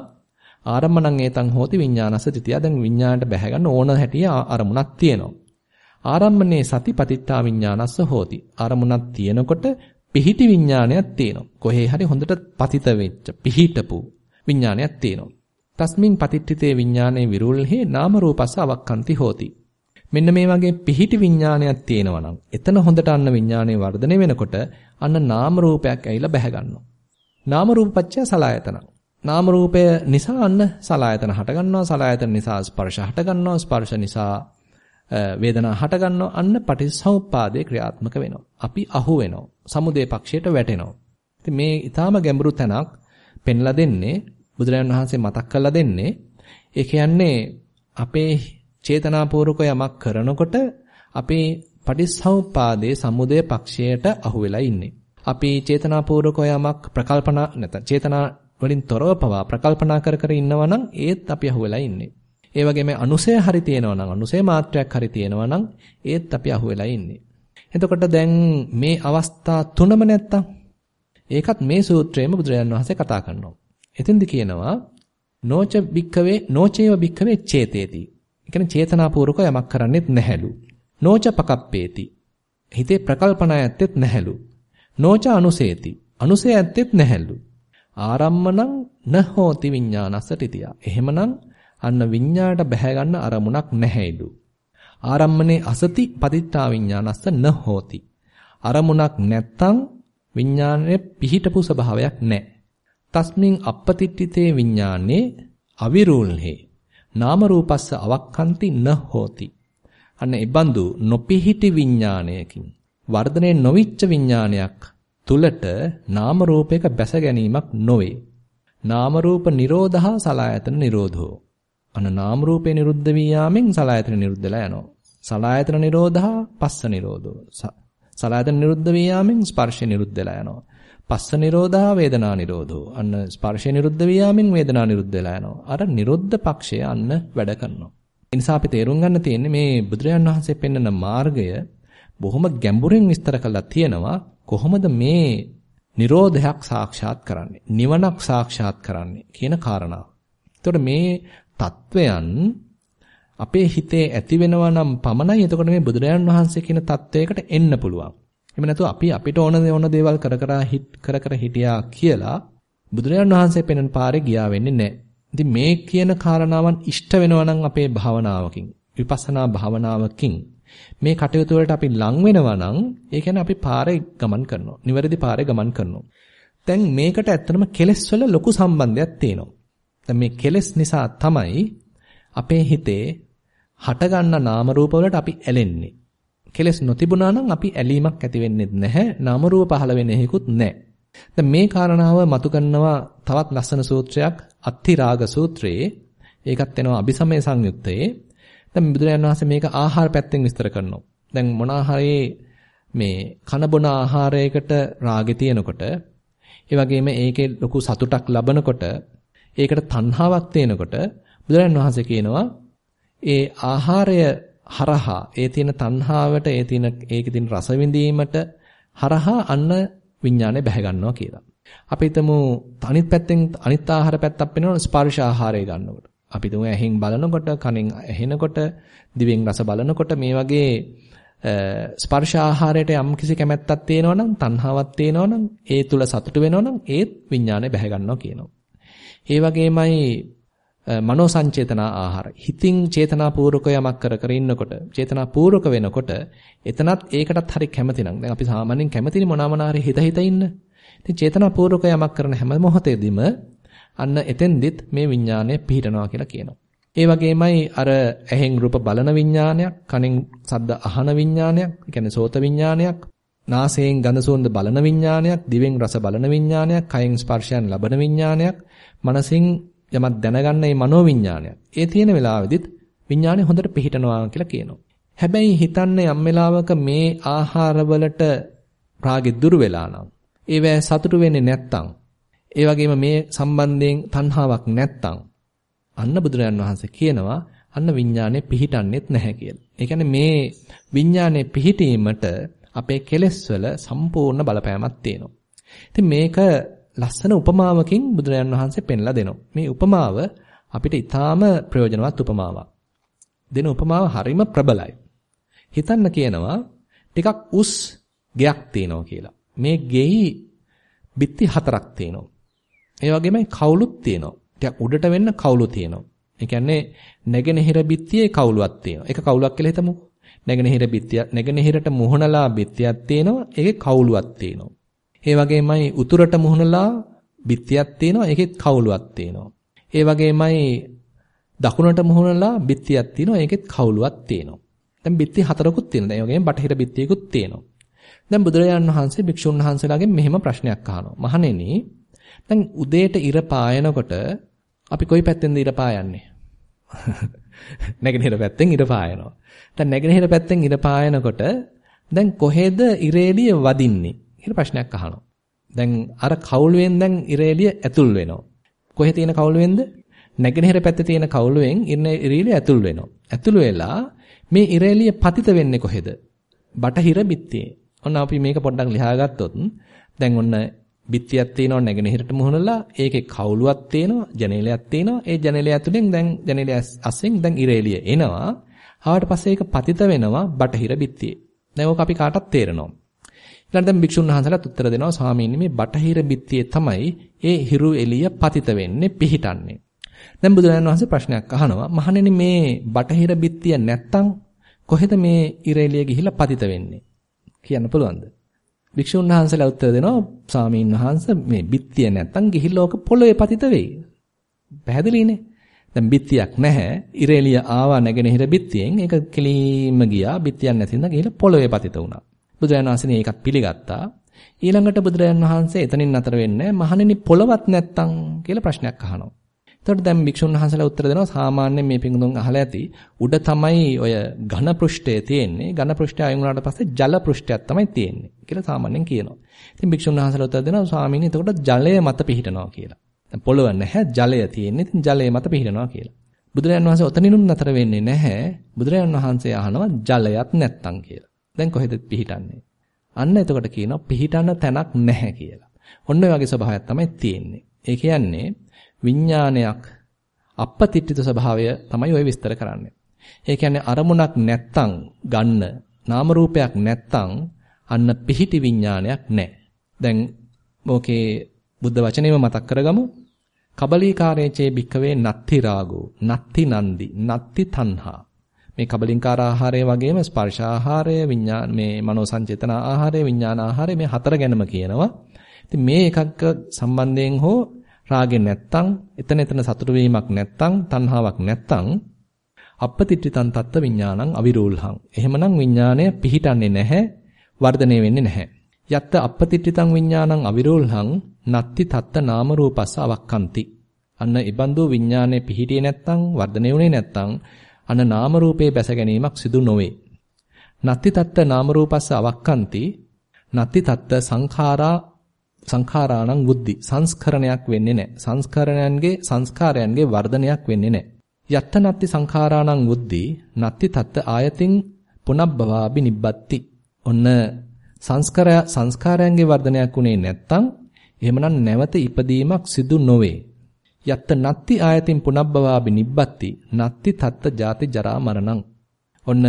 S1: ආරම්මණං ඒතං හෝති විඥානස තිතිය දැන් විඥාණයට බැහැ ගන්න ඕන හැටිය අරමුණක් තියෙනවා. ආරම්මනේ සති පතිත්තා විඥානස්ස හෝති. අරමුණක් තියෙනකොට පිහිටි විඥානයක් තියෙනවා. කොහේ හරි හොඳට පතිත වෙච්ච පිහිටපු විඥානයක් තියෙනවා. තස්මින් පතිට්ඨිතේ විඥානේ විරුල්හි නාම රූපස්ස අවක්칸ති හෝති. මෙන්න මේ වගේ පිහිටි විඥානයක් තියෙනවා නම් එතන හොඳට අන්න විඥානේ වර්ධනය වෙනකොට අන්න නාම රූපයක් ඇවිල්ලා බැහැ ගන්නවා. නාම රූපපච්චය සලායතන. නාම රූපය නිසා අන්න සලායතන හට ගන්නවා. සලායතන නිසා ස්පර්ශ හට ගන්නවා. ස්පර්ශ නිසා වේදනා හට ගන්නවා. අන්න පටිච්චසමුප්පාදේ ක්‍රියාත්මක වෙනවා. අපි අහු වෙනවා. සමුදේ පක්ෂයට වැටෙනවා. ඉතින් මේ ඊටාම ගැඹුරු තැනක් පෙන්ලා දෙන්නේ බුදුරජාණන් වහන්සේ මතක් කරලා දෙන්නේ ඒ කියන්නේ අපේ චේතනාපූර්වක යමක් කරනකොට අපේ පටිච්චසමුපාදයේ සමුදය පක්ෂයට අහු වෙලා ඉන්නේ. අපි චේතනාපූර්වක යමක් ප්‍රකල්පනා නැත්නම් චේතනා වලින් තොරව පවා ප්‍රකල්පනා කර කර ඉන්නවා නම් ඒත් අපි අහු වෙලා ඉන්නේ. ඒ වගේම අනුසය හරි තියෙනවා නම් අනුසය මාත්‍රයක් හරි තියෙනවා නම් ඒත් අපි අහු වෙලා ඉන්නේ. එතකොට දැන් මේ අවස්ථා තුනම නැත්තම් ඒකත් මේ සූත්‍රයේම බුදුරජාණන් වහන්සේ කතා කරනවා. එතෙන්ද කියනවා නෝච බික්කවේ නෝචේව බික්කවේ චේතේති. ඒ කියන්නේ චේතනාපූර්වක යමක් කරන්නේත් නැහැලු. නෝච පකප්පේති. හිතේ ප්‍රකල්පනා ඇත්තෙත් නැහැලු. නෝච අනුසේති. අනුසය ඇත්තෙත් නැහැලු. ආරම්මණං නහෝති විඥානස්ස තිතිය. එහෙමනම් අන්න විඥාණයට බැහැ ගන්න අරමුණක් නැහැයිලු. ආරම්මනේ අසති පදිත්තා විඥානස්ස නහෝති. අරමුණක් නැත්තම් විඥානයේ පිහිටපු ස්වභාවයක් නැහැ. තස්මින් අපපතිට්ඨිතේ විඥානේ අවිරූල්හි නාම රූපස්ස අවක්ඛන්ති න හෝති. අන්න ඉබඳු නොපිහිටි විඥානයකින් වර්ධනය නොවිච්ච විඥානයක් තුලට නාම රූපයක බැස ගැනීමක් නොවේ. නාම රූප නිරෝධහා සලායතන නිරෝධෝ. අන්න නාම රූපේ නිරුද්ධ වී යාමෙන් සලායතන නිරුද්ධලා යනවා. සලායතන නිරෝධහා පස්ස නිරෝධෝ. සලායතන නිරුද්ධ වී යාමෙන් ස්පර්ශ නිරුද්ධලා යනවා. පස්ස නිරෝධා වේදනා නිරෝධෝ. අන්න ස්පර්ශය නිරුද්ධ වියාමෙන් වේදනා නිරුද්ධ වෙලා යනවා. අර නිරුද්ධ පක්ෂය අන්න වැඩ කරනවා. ඒ නිසා අපි තේරුම් ගන්න තියෙන්නේ මේ බුදුරජාන් වහන්සේ පෙන්වන මාර්ගය බොහොම ගැඹුරින් විස්තර කරලා තියෙනවා. කොහොමද මේ නිරෝධයක් සාක්ෂාත් කරන්නේ? නිවනක් සාක්ෂාත් කරන්නේ කියන කාරණාව. එතකොට මේ தත්වයන් අපේ හිතේ ඇති වෙනවා නම් පමණයි එතකොට මේ බුදුරජාන් වහන්සේ කියන தත්වයකට එන්න පුළුවන්. එහෙම නැතුව අපි අපිට ඕන ඕන දේවල් කර කර කර කර හිටියා කියලා බුදුරජාණන් වහන්සේ පෙන්වන පාරේ ගියා වෙන්නේ නැහැ. ඉතින් මේ කියන කාරණාවන් ඉෂ්ට වෙනවා නම් අපේ භාවනාවකින් විපස්සනා භාවනාවකින් මේ කටයුතු වලට අපි ලං වෙනවා නම් ඒ කියන්නේ අපි පාරේ ගමන් කරනවා. නිවැරදි පාරේ ගමන් කරනවා. දැන් මේකට ඇත්තටම කෙලෙස් වල ලොකු සම්බන්ධයක් තියෙනවා. දැන් මේ කෙලෙස් නිසා තමයි අපේ හිතේ හටගන්න නාම රූප වලට අපි ඇලෙන්නේ. කෙලෙස් නොතිබුණා නම් අපි ඇලීමක් ඇති වෙන්නේ නැහැ. නාම රූප පහළ වෙන්නේ හේකුත් නැහැ. දැන් මේ කාරණාව මතු කරනවා තවත් ලස්සන සූත්‍රයක් අත්ති රාග සූත්‍රයේ. ඒකත් වෙනවා අபிසමය සංයුත්තේ. දැන් බුදුරජාණන් වහන්සේ මේක ආහාර පැත්තෙන් විස්තර කරනවා. දැන් මොනවා හරි මේ කන බොන ආහාරයකට රාගෙ තියෙනකොට ඒ වගේම ඒකේ ලොකු සතුටක් ලබනකොට ඒකට තණ්හාවක් තියෙනකොට බුදුරජාණන් වහන්සේ කියනවා ඒ ආහාරය හරහා ඒ තියෙන තණ්හාවට ඒ තියෙන ඒකේ තියෙන රස විඳීමට හරහා අන්න විඥානය බැහැ ගන්නවා කියලා. අපි හිතමු අනිත් පැත්තෙන් අනිත් ආහාර පැත්තක් වෙනවා ස්පර්ශ ආහාරය ගන්නකොට. අපි හිතමු ඇහෙන් බලනකොට, කනෙන් ඇහෙනකොට, දිවෙන් රස බලනකොට මේ වගේ ස්පර්ශ ආහාරයට යම් කිසි කැමැත්තක් තියෙනවා නම්, තණ්හාවක් තියෙනවා නම්, ඒ තුල සතුට වෙනවා නම් ඒත් විඥානය බැහැ ගන්නවා කියනවා. ඒ වගේමයි මනෝ සංචේතනා ආහාර. හිතින් චේතනාපූර්වක යමක් කර කර ඉන්නකොට, චේතනාපූර්වක වෙනකොට එතනත් ඒකටත් හරි කැමති නම් දැන් අපි සාමාන්‍යයෙන් කැමතිනේ මොනවා මොනාරි හිත හිත ඉන්න. ඉතින් චේතනාපූර්වක යමක් කරන හැම මොහොතේදීම අන්න එතෙන්දිත් මේ විඥානය පිහිටනවා කියලා කියනවා. ඒ වගේමයි අර ඇහෙන් රූප බලන විඥානයක්, කනෙන් ශබ්ද අහන විඥානයක්, ඒ කියන්නේ සෝත විඥානයක්, නාසයෙන් ගඳ සුවඳ බලන විඥානයක්, දිවෙන් රස බලන විඥානයක්, කයෙන් ස්පර්ශයන් ලබන විඥානයක්, මනසින් යමක් දැනගන්න මේ මනෝවිඤ්ඤාණය. ඒ තියෙන වෙලාවෙදිත් විඤ්ඤාණය හොඳට පිහිටනවා කියලා කියනවා. හැබැයි හිතන්න යම් වෙලාවක මේ ආහාරවලට රාගෙ දුරු වෙලා නම් ඒවැ සතුටු වෙන්නේ නැත්තම් ඒ වගේම මේ සම්බන්ධයෙන් තණ්හාවක් නැත්තම් අන්න බුදුරජාන් වහන්සේ කියනවා අන්න විඥානේ පිහිටන්නේත් නැහැ කියලා. ඒ කියන්නේ මේ විඥානේ පිහිටීමට අපේ කෙලෙස් වල සම්පූර්ණ බලපෑමක් තියෙනවා. ඉතින් මේක ලස්සන උපමාවකින් බුදුරජාන් වහන්සේ පෙන්ලා දෙනවා. මේ උපමාව අපිට ඊටාම ප්‍රයෝජනවත් උපමාවක්. දෙන උපමාව හරිම ප්‍රබලයි. හිතන්න කියනවා ටිකක් උස් ගෙයක් තියෙනවා කියලා. මේ ගෙයි බිත්ති හතරක් තියෙනවා. ඒ වගේමයි කවුලුත් තියෙනවා. ටිකක් උඩට වෙන්න කවුලු තියෙනවා. ඒ කියන්නේ නැගෙනහිර බිත්තියේ කවුලුවක් තියෙනවා. ඒක කවුලක් කියලා හිතමුකෝ. නැගෙනහිර බිත්තිය නැගෙනහිරට මුහුණලා බිත්තියක් තියෙනවා. ඒකේ කවුලුවක් තියෙනවා. ඒ වගේමයි උතුරට මුහුණලා බිත්තියක් තියෙනවා ඒකෙත් කවුලුවක් තියෙනවා. ඒ වගේමයි දකුණට මුහුණලා බිත්තියක් තියෙනවා ඒකෙත් කවුලුවක් තියෙනවා. දැන් බිත්ති හතරකුත් තියෙනවා. ඒ වගේම බටහිර බිත්තියකුත් තියෙනවා. දැන් බුදුරජාණන් වහන්සේ භික්ෂුන් වහන්සේලාගෙන් මෙහෙම ප්‍රශ්නයක් අහනවා. මහණෙනි දැන් උදේට ඉර පායනකොට අපි කොයි පැත්තෙන්ද ඉර පායන්නේ? නැගෙනහිර පැත්තෙන් ඉර පායනවා. දැන් නැගෙනහිර පැත්තෙන් ඉර පායනකොට දැන් කොහෙද ඉරේලිය වදින්නේ? කියලා ප්‍රශ්නයක් අහනවා. දැන් අර කවුළුවෙන් දැන් ඉරේලිය ඇතුල් වෙනවා. කොහේ තියෙන කවුළුවෙන්ද? නැගෙනහිර පැත්තේ තියෙන කවුළුවෙන් ඉරේලිය ඇතුල් වෙනවා. ඇතුල් වෙලා මේ ඉරේලිය පතිත වෙන්නේ කොහෙද? බටහිර බිත්තියේ. ඔන්න අපි මේක පොඩ්ඩක් ලියාගත්තොත් දැන් ඔන්න බිත්තියක් තියෙනවා නැගෙනහිරට මුහුණලා ඒකේ කවුළුවක් තියෙනවා ජනේලයක් තියෙනවා ඒ ජනේලය ඇතුලෙන් දැන් ජනේලය අස්සෙන් දැන් ඉරේලිය එනවා ආවට පස්සේ ඒක පතිත වෙනවා බටහිර බිත්තියේ දැන් ඕක අපි කාටත් තේරෙනවා ඊළඟට දැන් භික්ෂුන් වහන්සේලාත් උත්තර දෙනවා ස්වාමීනි මේ බටහිර බිත්තියේ තමයි ඒ හිරු එළිය පතිත වෙන්නේ පිහිටන්නේ. දැන් බුදුරජාණන් වහන්සේ ප්‍රශ්නයක් අහනවා මහණෙනි මේ බටහිර බිත්තිය නැත්තම් කොහෙද මේ ඉර එළිය ගිහිලා පතිත වෙන්නේ? කියන්න පුළුවන්ද? භික්ෂුන් වහන්සේලා උත්තර දෙනවා ස්වාමීන් වහන්සේ මේ බිත්තිය නැත්තම් ගිහිල්ලා ඕක පොළොවේ පතිත වෙයි. පැහැදිලිනේ? දැන් බිත්තියක් නැහැ. ඉර එළිය ආවා නැගෙනහිර බිත්තියෙන් ඒක කෙලින්ම ගියා. බිත්තියක් නැතිනම් ගිහිල්ලා පොළොවේ පතිත වුණා. බුදුරජාණන් වහන්සේ ඒකත් පිළිගත්තා. ඊළඟට බුදුරජාණන් වහන්සේ එතනින් නතර වෙන්නේ මහණෙනි පොළවත් නැත්තම් කියලා ප්‍රශ්නයක් අහනවා. එතකොට දැන් භික්ෂුන් වහන්සේලා උත්තර දෙනවා සාමාන්‍යයෙන් මේ පිඟුතුන් අහලා ඇති උඩ තමයි ඔය ඝන පෘෂ්ඨය තියෙන්නේ. ඝන පෘෂ්ඨය අයින් වුණාට පස්සේ ජල පෘෂ්ඨයක් තමයි තියෙන්නේ කියලා සාමාන්‍යයෙන් කියනවා. ඉතින් භික්ෂුන් වහන්සේලා උත්තර දෙනවා ස්වාමීනි එතකොට ජලය මත පිහිටනවා කියලා. දැන් පොළව නැහැ ජලය තියෙන්නේ. ඉතින් ජලය මත පිහිටනවා කියලා. බුදුරජාණන් වහන්සේ ඔතනිනුත් නතර වෙන්නේ නැහැ. බුදුරජාණන් වහන්සේ අහනවා ජලයක් නැත්තම් කියලා. දැන් කොහෙද පිහිටන්නේ? අන්න එතකොට කියනවා පිහිටන්න තැනක් නැහැ කියලා. ඔන්න ඔය වගේ ස්වභාවයක් තමයි තියෙන්නේ. ඒ කියන්නේ විඥානයක් අපපතිට්ඨිත ස්වභාවය තමයි ඔය විස්තර කරන්නේ. ඒ කියන්නේ අරමුණක් නැත්තම් ගන්න නාම රූපයක් නැත්තම් අන්න පිහිටි විඥානයක් නැහැ. දැන් ඕකේ බුද්ධ වචනේම මතක් කරගමු. කබලීකාරේචේ භික්කවේ නත්ති රාගෝ, නත්ති නන්දි, නත්ති තණ්හා. මේ කබලින්කාර ආහාරය වගේම ස්පර්ශ ආහාරය, විඥාන මේ මනෝ සංචේතන ආහාරය, විඥාන ආහාරය මේ හතර ගැනම කියනවා. ඉතින් මේ එකක සම්බන්ධයෙන් හෝ රාගෙ නැත්තම්, එතන එතන සතුටු වීමක් නැත්තම්, තණ්හාවක් නැත්තම් අපපතිට්ඨිතං තත්ත විඥානං අවිරූල්හං. එහෙමනම් විඥාණය පිහිටන්නේ නැහැ, වර්ධනය වෙන්නේ නැහැ. යත්ත අපපතිට්ඨිතං විඥානං අවිරූල්හං නත්ති තත්ත නාම රූපස්ස අවක්칸ති. අන්න ඉබඳු විඥානයේ පිහිටියේ නැත්තම්, වර්ධනය වුණේ නැත්තම් අන නාම රූපේ බැස ගැනීමක් සිදු නොවේ. නත්ති තත්ත නාම රූපස්ස අවක්칸ති නත්ති තත්ත සංඛාරා සංඛාරාණං බුද්ධි සංස්කරණයක් වෙන්නේ නැහැ. සංස්කරණයන්ගේ සංස්කාරයන්ගේ වර්ධනයක් වෙන්නේ නැහැ. යත්ත නත්ති සංඛාරාණං බුද්ධි නත්ති තත්ත ආයතින් පුනබ්බවාබි නිබ්බත්ති. ඔන්න සංස්කාරය සංස්කාරයන්ගේ වර්ධනයක් උනේ නැත්තම් එහෙමනම් නැවත ඉපදීමක් සිදු නොවේ. යත්ත නත්ති ආයතින් පුනබ්බවාබි නිබ්බත්ති. නත්ති තත්ත ජාති ජරා මරණං. ඔන්න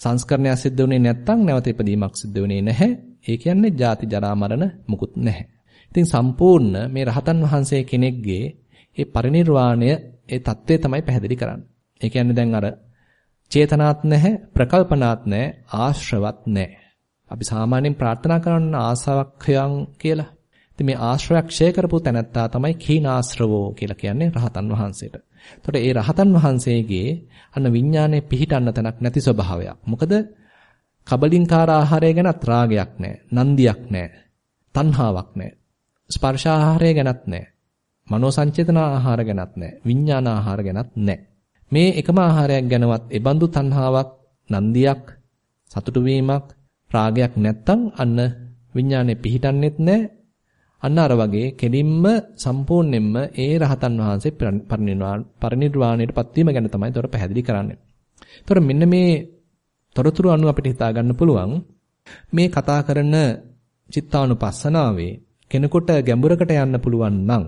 S1: සංස්කරණය සිද්ධ වුණේ නැත්නම් නැවත ඉපදීමක් සිද්ධ වෙන්නේ නැහැ. ඒ කියන්නේ ජාති ජරා මරණ මුකුත් නැහැ. ඉතින් සම්පූර්ණ මේ රහතන් වහන්සේ කෙනෙක්ගේ ඒ පරිණිරවාණය ඒ தત્ත්වය තමයි පැහැදිලි කරන්නේ. ඒ කියන්නේ දැන් අර චේතනාත් නැහැ ප්‍රකල්පනාත් නැහැ ආශ්‍රවත් නැහැ. අපි සාමාන්‍යයෙන් ප්‍රාර්ථනා කරන ආසාවක්ඛයන් කියලා. ඉතින් මේ ආශ්‍රයක් ක්ෂය කරපු තැනැත්තා තමයි කීනාශ්‍රවෝ කියලා කියන්නේ රහතන් වහන්සේට. එතකොට ඒ රහතන් වහන්සේගේ අන්න විඥානයේ පිහිටන්න තැනක් නැති ස්වභාවයක්. මොකද කබලින්කාර ආහාරය ගැනත් රාගයක් නැහැ, නන්දියක් නැහැ, තණ්හාවක් නැහැ. ස්පර්ශ ආහාරය ගැනත් නැහැ. මනෝ සංචේතන ආහාර ගැනත් නැහැ. විඥාන ආහාර ගැනත් නැහැ. මේ එකම ආහාරයක් ගැනවත් එබඳු තණ්හාවක්, නන්දියක්, සතුටු වීමක්, රාගයක් නැත්තම් අන්න විඥානේ පිහිටන්නේත් නැහැ අන්න අර වගේ කෙලින්ම සම්පූර්ණයෙන්ම ඒ රහතන් වහන්සේ පරිනිර්වාණයටපත් වීම ගැන තමයි තොර පැහැදිලි කරන්නේ. තොර මෙන්න මේ තොරතුරු අනුව අපිට හිතා ගන්න පුළුවන් මේ කතා කරන චිත්තානුපස්සනාවේ කෙනෙකුට ගැඹුරකට යන්න පුළුවන් නම්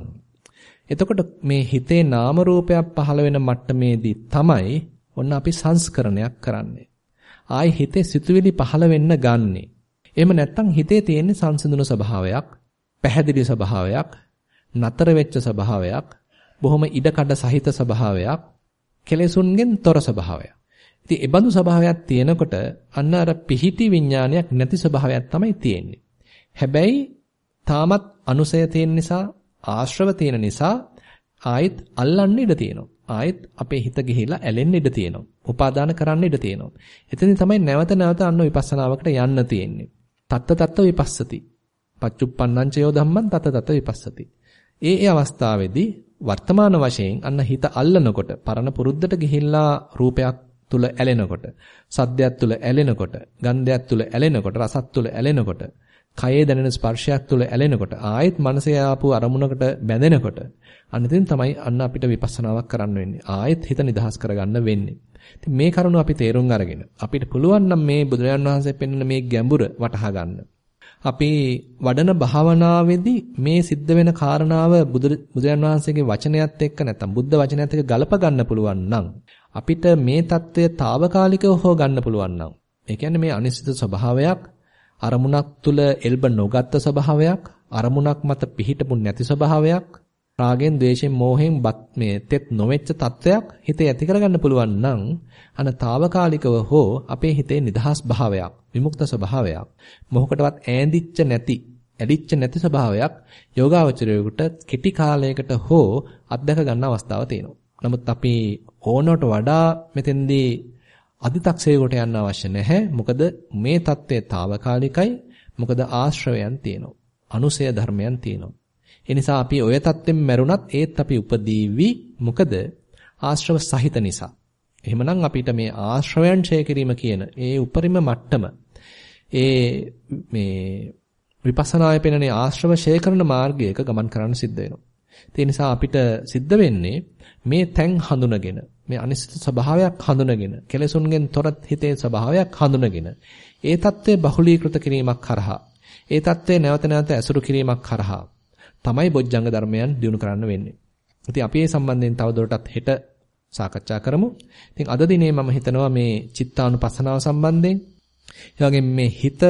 S1: එතකොට මේ හිතේ නාම රූපයක් පහළ වෙන මට්ටමේදී තමයි ඔන්න අපි සංස්කරණයක් කරන්නේ. ආයි හිතේ සිතුවිලි පහළ වෙන්න ගන්නෙ. එහෙම නැත්නම් හිතේ තියෙන සංසිඳුන ස්වභාවයක් පැහැදිලි ස්වභාවයක්, නතර වෙච්ච ස්වභාවයක්, බොහොම ඉඩකඩ සහිත ස්වභාවයක්, කෙලෙසුන්ගෙන් තොර ස්වභාවයක්. ඉතින් ඒ බඳු ස්වභාවයක් තියෙනකොට අන්න අර පිහිටි විඥානයක් නැති ස්වභාවයක් තමයි තියෙන්නේ. හැබැයි තාමත් අනුසය තියෙන නිසා, ආශ්‍රව තියෙන නිසා ආයෙත් අල්ලන්න ඉඩ තියෙනවා. ආයෙත් අපේ හිත ගිහිලා ඇලෙන්න ඉඩ තියෙනවා. උපාදාන කරන්න ඉඩ තියෙනවා. එතනින් තමයි නැවත නැවත අන්න විපස්සනාවකට යන්න තියෙන්නේ. තත්ත තත්ත විපස්සති. පච්චුප්පන්නං චයෝ ධම්මං තත තත විපස්සති. ඒ ඒ අවස්ථාවේදී වර්තමාන වශයෙන් අන්න හිත අල්ලනකොට පරණ පුරුද්දට ගිහිල්ලා රූපයක් තුල ඇලෙනකොට සද්දයක් තුල ඇලෙනකොට ගන්ධයක් තුල ඇලෙනකොට රසක් තුල ඇලෙනකොට කයේ දැනෙන ස්පර්ශයක් තුල ඇලෙනකොට ආයෙත් මනසේ ආපු අරමුණකට බැඳෙනකොට අනිතින් තමයි අන්න අපිට විපස්සනාවක් කරන්න වෙන්නේ. ආයෙත් හිත නිදහස් කරගන්න වෙන්නේ. ඉතින් මේ කරුණ අපි තේරුම් අරගෙන අපිට පුළුවන් නම් මේ බුදුරජාන් වහන්සේ පෙන්වන මේ ගැඹුර වටහා ගන්න. අපි වඩන භාවනාවේදී මේ සිද්ධ වෙන කාරණාව බුදුරජාන් වහන්සේගේ වචනයත් එක්ක නැත්නම් බුද්ධ වචනයත් එක්ක ගලප ගන්න පුළුවන් නම් අපිට මේ தত্ত্বය తాවකාලිකව හෝ ගන්න පුළුවන් නම් ඒ කියන්නේ මේ අනිශ්චිත ස්වභාවයක් අරමුණක් තුල එල්බ නොගත් ස්වභාවයක් අරමුණක් මත පිහිටපු නැති ස්වභාවයක් රාගෙන්, ද්වේෂෙන්, මෝහෙන් බත් මේ තෙත් නොවෙච්ච තත්වයක් හිතේ ඇති කරගන්න පුළුවන් නම් අන తాවකාලිකව හෝ අපේ හිතේ නිදහස් භාවයක්, විමුක්ත ස්වභාවයක්, මොහොකටවත් ඈඳිච්ච නැති, ඇලිච්ච නැති ස්වභාවයක් යෝගාවචරයෙකුට කෙටි කාලයකට හෝ අත්දක ගන්න අවස්ථාව තියෙනවා. නමුත් අපි ඕනට වඩා මෙතෙන්දී අධිතක්ෂේකට යන්න අවශ්‍ය නැහැ. මොකද මේ தත්ත්වය తాවකාලිකයි. මොකද ආශ්‍රවයන් තියෙනවා. අනුසය ධර්මයන් තියෙනවා. ඒ නිසා අපි ඔය தත්ත්වෙන් මැරුණත් ඒත් අපි උපදීවි මොකද ආශ්‍රව සහිත නිසා. එහෙමනම් අපිට මේ ආශ්‍රවයන් ඡය කිරීම කියන ඒ උපරිම මට්ටම ඒ මේ විපස්සනායේ පෙනෙන ආශ්‍රව ඡය කරන මාර්ගයක ගමන් කරන්න සිද්ධ වෙනවා. ඒ නිසා අපිට සිද්ධ වෙන්නේ මේ තැන් හඳුනගෙන මේ අනිසිත ස්වභාවයක් හඳුනගෙන කෙලෙසුන්ගෙන් තොරත් හිතේ ස්වභාවයක් හඳුනගෙන ඒ தත්ත්වය බහුලීකృత කිරීමක් කරහා ඒ தත්ත්වය නැවත නැවත ඇසුරු කිරීමක් කරහා තමයි බොජ්ජංග ධර්මයන් දිනු කරන්න වෙන්නේ. ඉතින් අපි මේ සම්බන්ධයෙන් තවදුරටත් හෙට සාකච්ඡා කරමු. ඉතින් අද දිනේ මම හිතනවා මේ චිත්තානුපස්සනාව සම්බන්ධයෙන්, ඒ මේ හිත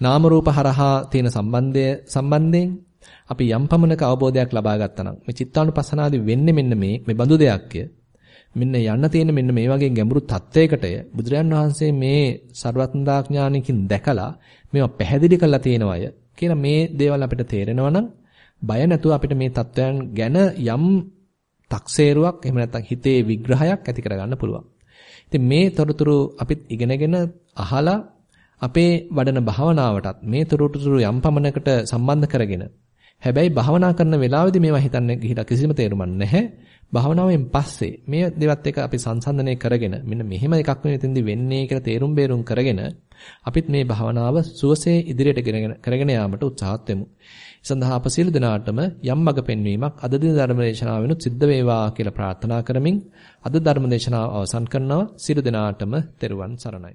S1: නාම රූප හරහා තියෙන සම්බන්ධය සම්බන්ධයෙන්, අපි යම් පමණක අවබෝධයක් ලබා ගත්තා නම් මේ චිත්තානුපස්සනාදී වෙන්නේ මෙන්න මේ මේ බඳු දෙයක්ය. මෙන්න යන්න තියෙන මෙන්න මේ වගේ ගැඹුරු තත්වයකටය බුදුරයන් වහන්සේ මේ ਸਰවඥතාඥානකින් දැකලා මේවා පැහැදිලි කරලා තියෙනවය කියලා මේ දේවල් අපිට තේරෙනවා නම් බය නැතුව අපිට මේ தත්වයන් ගැන යම් තක්සේරුවක් එහෙම නැත්නම් හිතේ විග්‍රහයක් ඇති කරගන්න පුළුවන්. ඉතින් මේ තොරතුරු අපිත් ඉගෙනගෙන අහලා අපේ වඩන භාවනාවටත් මේ තොරතුරු යම් පමණකට සම්බන්ධ කරගෙන හැබැයි භාවනා කරන වෙලාවෙදී මේවා හිතන්න ගිහිලා කිසිම තේරුමක් නැහැ. භාවනාවෙන් පස්සේ මේ දේවත් එක අපි සංසන්දනය කරගෙන මෙන්න මෙහෙම එකක් මෙතෙන්දි වෙන්නේ කියලා තේරුම් බේරුම් කරගෙන අපිත් මේ භාවනාව සුවසේ ඉදිරියට කරගෙන යාමට උත්සාහත් වෙමු. සඳහා අප සියලු දෙනාටම යම් මඟ පෙන්වීමක් අද දින ධර්ම දේශනාවෙනුත් සිද්ධ වේවා කියලා ප්‍රාර්ථනා කරමින් අද ධර්ම දේශනාව අවසන් කරනවා. සියලු දෙනාටම තෙරුවන් සරණයි.